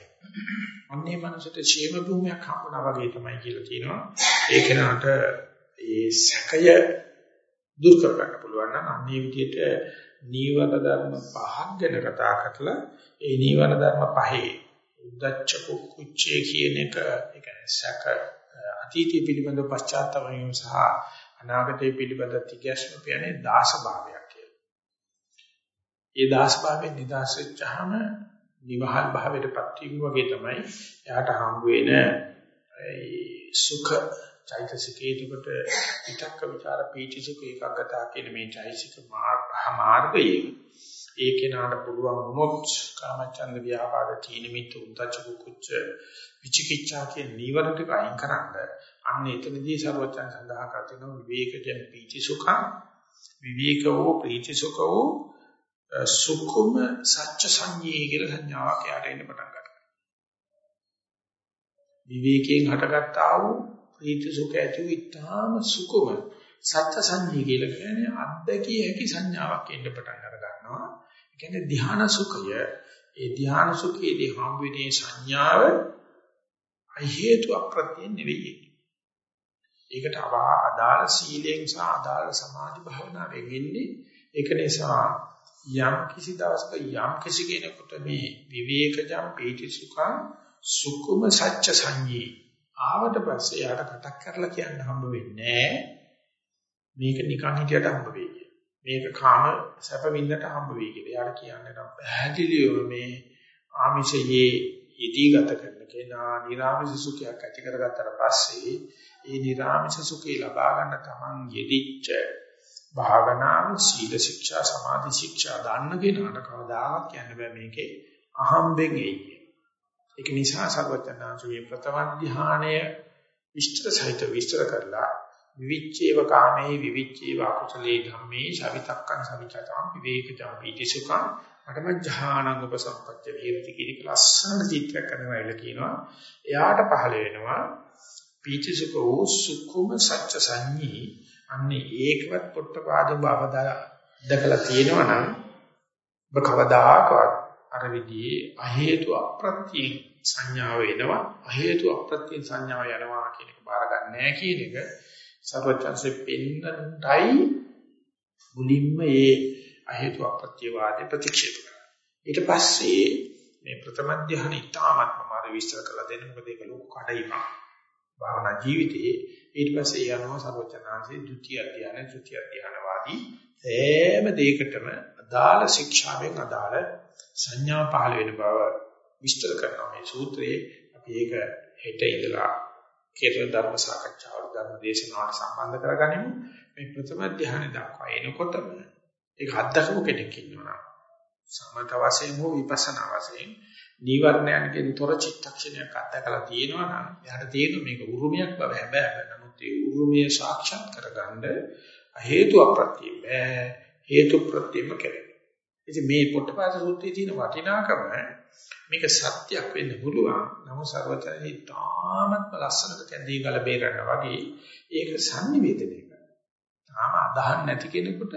අන්නේ මනසට ക്ഷേම භූමියක් හම්බුණා වගේ තමයි කියලා කියනවා. ඒ කෙනාට ඒ සැකය දුරු කර ගන්න පුළුවන් නම් අන්නේ විදිහට නීවර ධර්ම පහක් ගැන කතා කරලා ඒ නීවර ධර්ම පහේ උද්දච්ච කුච්චේ කියන එක ඒ කියන්නේ සැක අතීතය පිළිබඳව පශ්චාත්තාප වීම සහ අනාගතය පිළිබඳ තිගැස්ම කියන්නේ දාස භාවයක් කියලා. ඒ දාස භාවයෙන් නිදාස් වෙච්චාම නිවහල් භාවයටපත් වීම වගේ තමයි එයාට හම්බ වෙන සුඛ චෛතසිකේකට විතක්ක ਵਿਚාර පීචිසුඛ ඒකග්ගතා කියන මේ චෛතසික මාර්ගයේ ඒ කෙනාට පුළුවන් වුණොත් කාමචන්ද ව්‍යාපාද තීන මිත් උද්දච්ච කුච්ච විචිකිච්ඡා කියන නීවර ටික අයින් කරන්ද අන්න එතනදී සර්වචන් සඳහා කරන විවේකයෙන් පීචිසුඛ විවේකෝ ප්‍රීතිසුඛෝ සුකුම සත්‍ය සංඤේ කියලා සංඥාවක් යාට එන්න පටන් ගන්නවා විවේකයෙන් හටගත්තා වූ ප්‍රීති සුඛ ඇති වූ ඊටාම සුකුම සත්‍ය සංඤේ කියලා කියන්නේ අද්දකිය හැකි සංඥාවක් එන්න පටන් අර ගන්නවා. ඒ කියන්නේ ධ්‍යාන සුඛය ඒ ධ්‍යාන සුඛයේදී හම් වෙනේ සංඥාව හේතු අප්‍රත්‍ය නෙවෙයි. ඒකට අදාළ සීලයෙන් සහ අදාළ සමාධි භාවනාවෙන් එන්නේ ඒක නිසා යම් කිසි දවසක යම් කිසි කෙනෙකුට මේ විවේකජම් පීති සුඛං සුකුම සත්‍ය සංඤේ ආවට පස්සේ යාට කටක් කරලා කියන්න හම්බ වෙන්නේ මේක නිකන් හිටියට හම්බ වෙයි කිය. මේක කාම සැප විඳට හම්බ වෙයි කියලා. යාට කියන්න නම් පැහැදිලිව මේ ආමිෂයේ යෙදී ගත කරන කෙනා නිර්ආමිෂ සුඛයක් ඇති කරගත්තට පස්සේ ඒ නිර්ආමිෂ සුඛේ ලබා ගන්න තමන් යෙදිච්ච භාවනාව සීල ශික්ෂා සමාධි ශික්ෂා දාන්න කෙනාට කවදාවත් කියන්න බෑ මේකේ අහම්බෙන් එයි. ඒක නිසා සර්වඥාන්සේගේ ප්‍රථම ධ්‍යානය විස්තර සහිත විස්තර කරලා විවිච්චේව කාමේ විවිච්චේව අකුසලේ ධම්මේ සවිතක්කං සවිචතං විවේකජං පීතිසුඛං අටම ඥානං උපසම්පත්‍ය විහෙරති කියන ලස්සන චිත්‍රයක් කරනවායිල කියනවා. එයාට පහළ වෙනවා පීතිසුඛ වූ සුඛුම සත්‍ය සංඤී. අන්නේ ඒකවත් පොට්ටපාද බවදා දැකලා තියෙනවා නම් ඔබ කවදාකවත් අර විදිහේ අහේතු අප්‍රත්‍ය සංඥාව එනවා. අහේතු අප්‍රත්‍ය සංඥාව යනවා කියන එක බාර ගන්න නැහැ කියන එක. සර්වචන්සේ පෙන්නටයි මුලින්ම මේ අහේතු අප්‍රත්‍ය වාදේ ප්‍රතික්ෂේප කරනවා ඊට පස්සේ මේ ප්‍රථම ධ්‍යාන ඉතාමත්ම මාර විස්තර කරලා දෙන්න. මොකද ඒක ලොකු කඩයිමක්. භාවනා ජීවිතයේ ඊට පස්සේ යනවා සර්වචනාංශේ ဒုတိ ය ධ්‍යාන තෘතිය ධ්‍යාන වාදී හැම දෙයකටම අදාළ ශික්ෂාවෙන් අදාළ සංඥා පහළ වෙන බව විස්තර කරනවා. මේ සූත්‍රයේ අපි ඒක හෙට ඉඳලා කේතන ධර්ම සාකච්ඡාවල ධර්ම දේශනාවට සම්බන්ධ කරගනිමු. මේ ප්‍රථම ධ්‍යාන දක්වා එනකොටම ඒක අත්දකපු කෙනෙක් ඉන්නවා. සමත වශයෙන් හෝ විපස්සනා වශයෙන් නීවරණයන්ගෙන් තොර චිත්තක්ෂණයක් අත්දකලා තියෙනවා නම් එයාට තේරෙන මේක උරුමයක් බව හැබැයි නමුත් ඒ උරුමය සාක්ෂාත් කරගන්න හේතු අප්‍රත්‍ය බෑ. හේතු ප්‍රත්‍යම කෙරේ. ඉතින් මේ පොට්ටපාද සූත්‍රයේ තියෙන වටිනාකම මේක සත්‍යයක් වෙන්න පුළුවන්. නමුත් සර්වචරණී තාමත් ලස්සනට කැඳී ගල බේරනවා වගේ ඒක sannivedanaya කරනවා. තාම අදහන් නැති කෙනෙකුට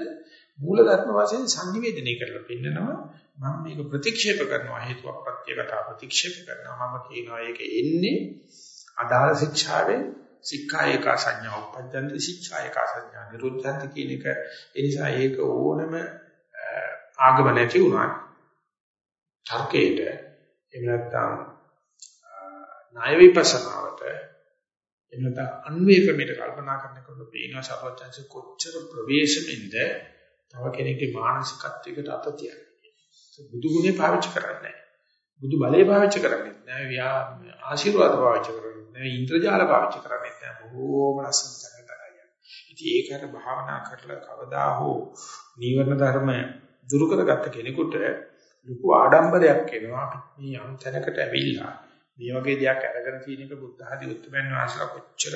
මූල ධර්ම වශයෙන් sannivedanaya කරලා පෙන්නනවා. මම මේක ප්‍රතික්ෂේප කරනවා හේතුවක් ප්‍රත්‍යකට ප්‍රතික්ෂේප කරනවා. මම කියනවා ඒක එන්නේ අදාළ ශික්ෂාවේ සික්ඛායක සංඥා උපද්දන්ති ශික්ෂායක සංඥා නිරුද්ධන්ති කියන එක ඒ නිසා ඒක ඕනම ආගම නැති වුණා තර්කයට එහෙම නැත්නම් ණය විපස්සනාවට එහෙම නැත්නම් අන්වේ ක්‍රමයට කල්පනා කරනකොට පේනවා සර්වඥාන්සේ කොච්චර ප්‍රවේශමෙන්ද තව කෙනෙක්ගේ මානසිකත්වයකට අත තියන්නේ. බුදු ගුණේ පාවිච්චි කරන්නේ නැහැ. බුදු බලය පාවිච්චි කරන්නේ නැහැ. ආශිර්වාද පාවිච්චි කරන්නේ නැහැ. ඉන්ද්‍රජාල පාවිච්චි කරන්නේ නැහැ. බොහෝම ලස්සන තැනකට ඉතින් ඒකට භාවනා කරලා කවදා හෝ නීවරණ ධර්ම දුරු කරගත්ත කෙනෙකුට ලොකු ආඩම්බරයක් එනවා මේ යම් තැනකට ඇවිල්ලා මේ වගේ දෙයක් අරගෙන තියෙන එක බුද්ධ ආදී උත්තරයන් වාසලා කොච්චර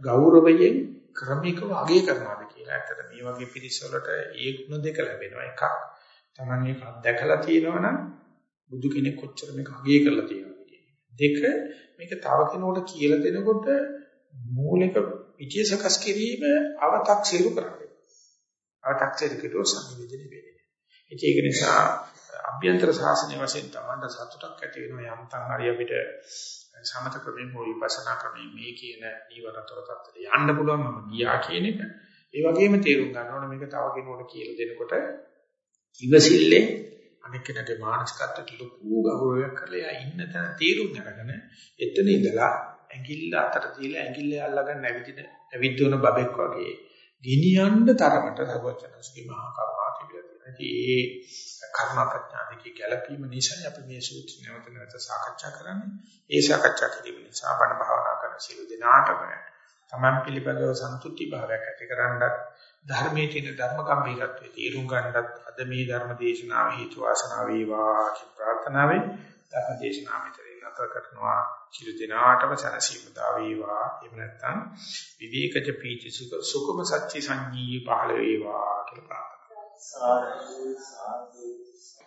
ගෞරවයෙන් ක්‍රමිකව අගය කරනවාද කියලා. ඇත්තට මේ වගේ පිරිස වලට ඒ ගුණ දෙක ලැබෙනවා. එකක් තමන් මේක දැකලා තියෙනවනම් බුදු කෙනෙක් කොච්චර මේක අගය කරලා තියෙනවද දෙක මේක තව කෙනෙකුට කියලා දෙනකොට මූලික පිටිය සකස් කිරීම අව탁සිරු කරන්නේ. අව탁සිරු කිරුව සංවේදනය වෙන්නේ. ඒක නිසා අභ්‍යන්තර ශාසනය වශයෙන් තමයි සතුටක් ඇති වෙනවා යම් තන් හරි අපිට සමත ක්‍රමයෙන් හෝ විපස්සනා ක්‍රමයෙන් මේ කියන නීවරතර තත්ත්වයට යන්න පුළුවන් මම ගියා කියන එක. ඒ වගේම තේරුම් ගන්න ඕනේ මේක තව කෙනෙකුට කියලා දෙනකොට ඉවසිල්ලේ අනෙක් කෙනාගේ මානසිකත්වයට ලොකු ගෞරවයක් කරලා එයා ඉන්න තැන තේරුම් අරගෙන එතන ඉඳලා ඇඟිල්ල අතට තියලා ඇඟිල්ල අල්ලගෙන නැවිදින ඇවිද්දවන බබෙක් වගේ ගිනියන්න තරමට සර්වචනස්කි මහා කරුණා තිබිලා තියෙනවා. ඒ කර්ම ප්‍රඥා දෙකේ ගැළපීම නිසා අපි මේ සූත්‍ර නැවත නැවත සාකච්ඡා කරන්නේ. ඒ සාකච්ඡා කිරීම නිසා බණ භාවනා කරන සියලු දෙනාටම තමන් පිළිබඳව සන්තුෂ්ටි භාවයක් ඇතිකරනත් ධර්මයේ තියෙන ධර්ම ගම්භීරත්වයේ තීරුම් ගන්නත් අද මේ ධර්ම දේශනාව හේතු වාසනා වේවා කියන ප්‍රාර්ථනාවෙන් ධර්ම දේශනාව මෙතනින් නැතර කරනවා සියලු දෙනාටම සැනසීම දා වේවා එහෙම නැත්නම් විවේකජ පීති සුඛ සුඛම සත්‍ය සංජී පහළ වේවා කියලා ප්‍රාර්ථනා සාදු සාදු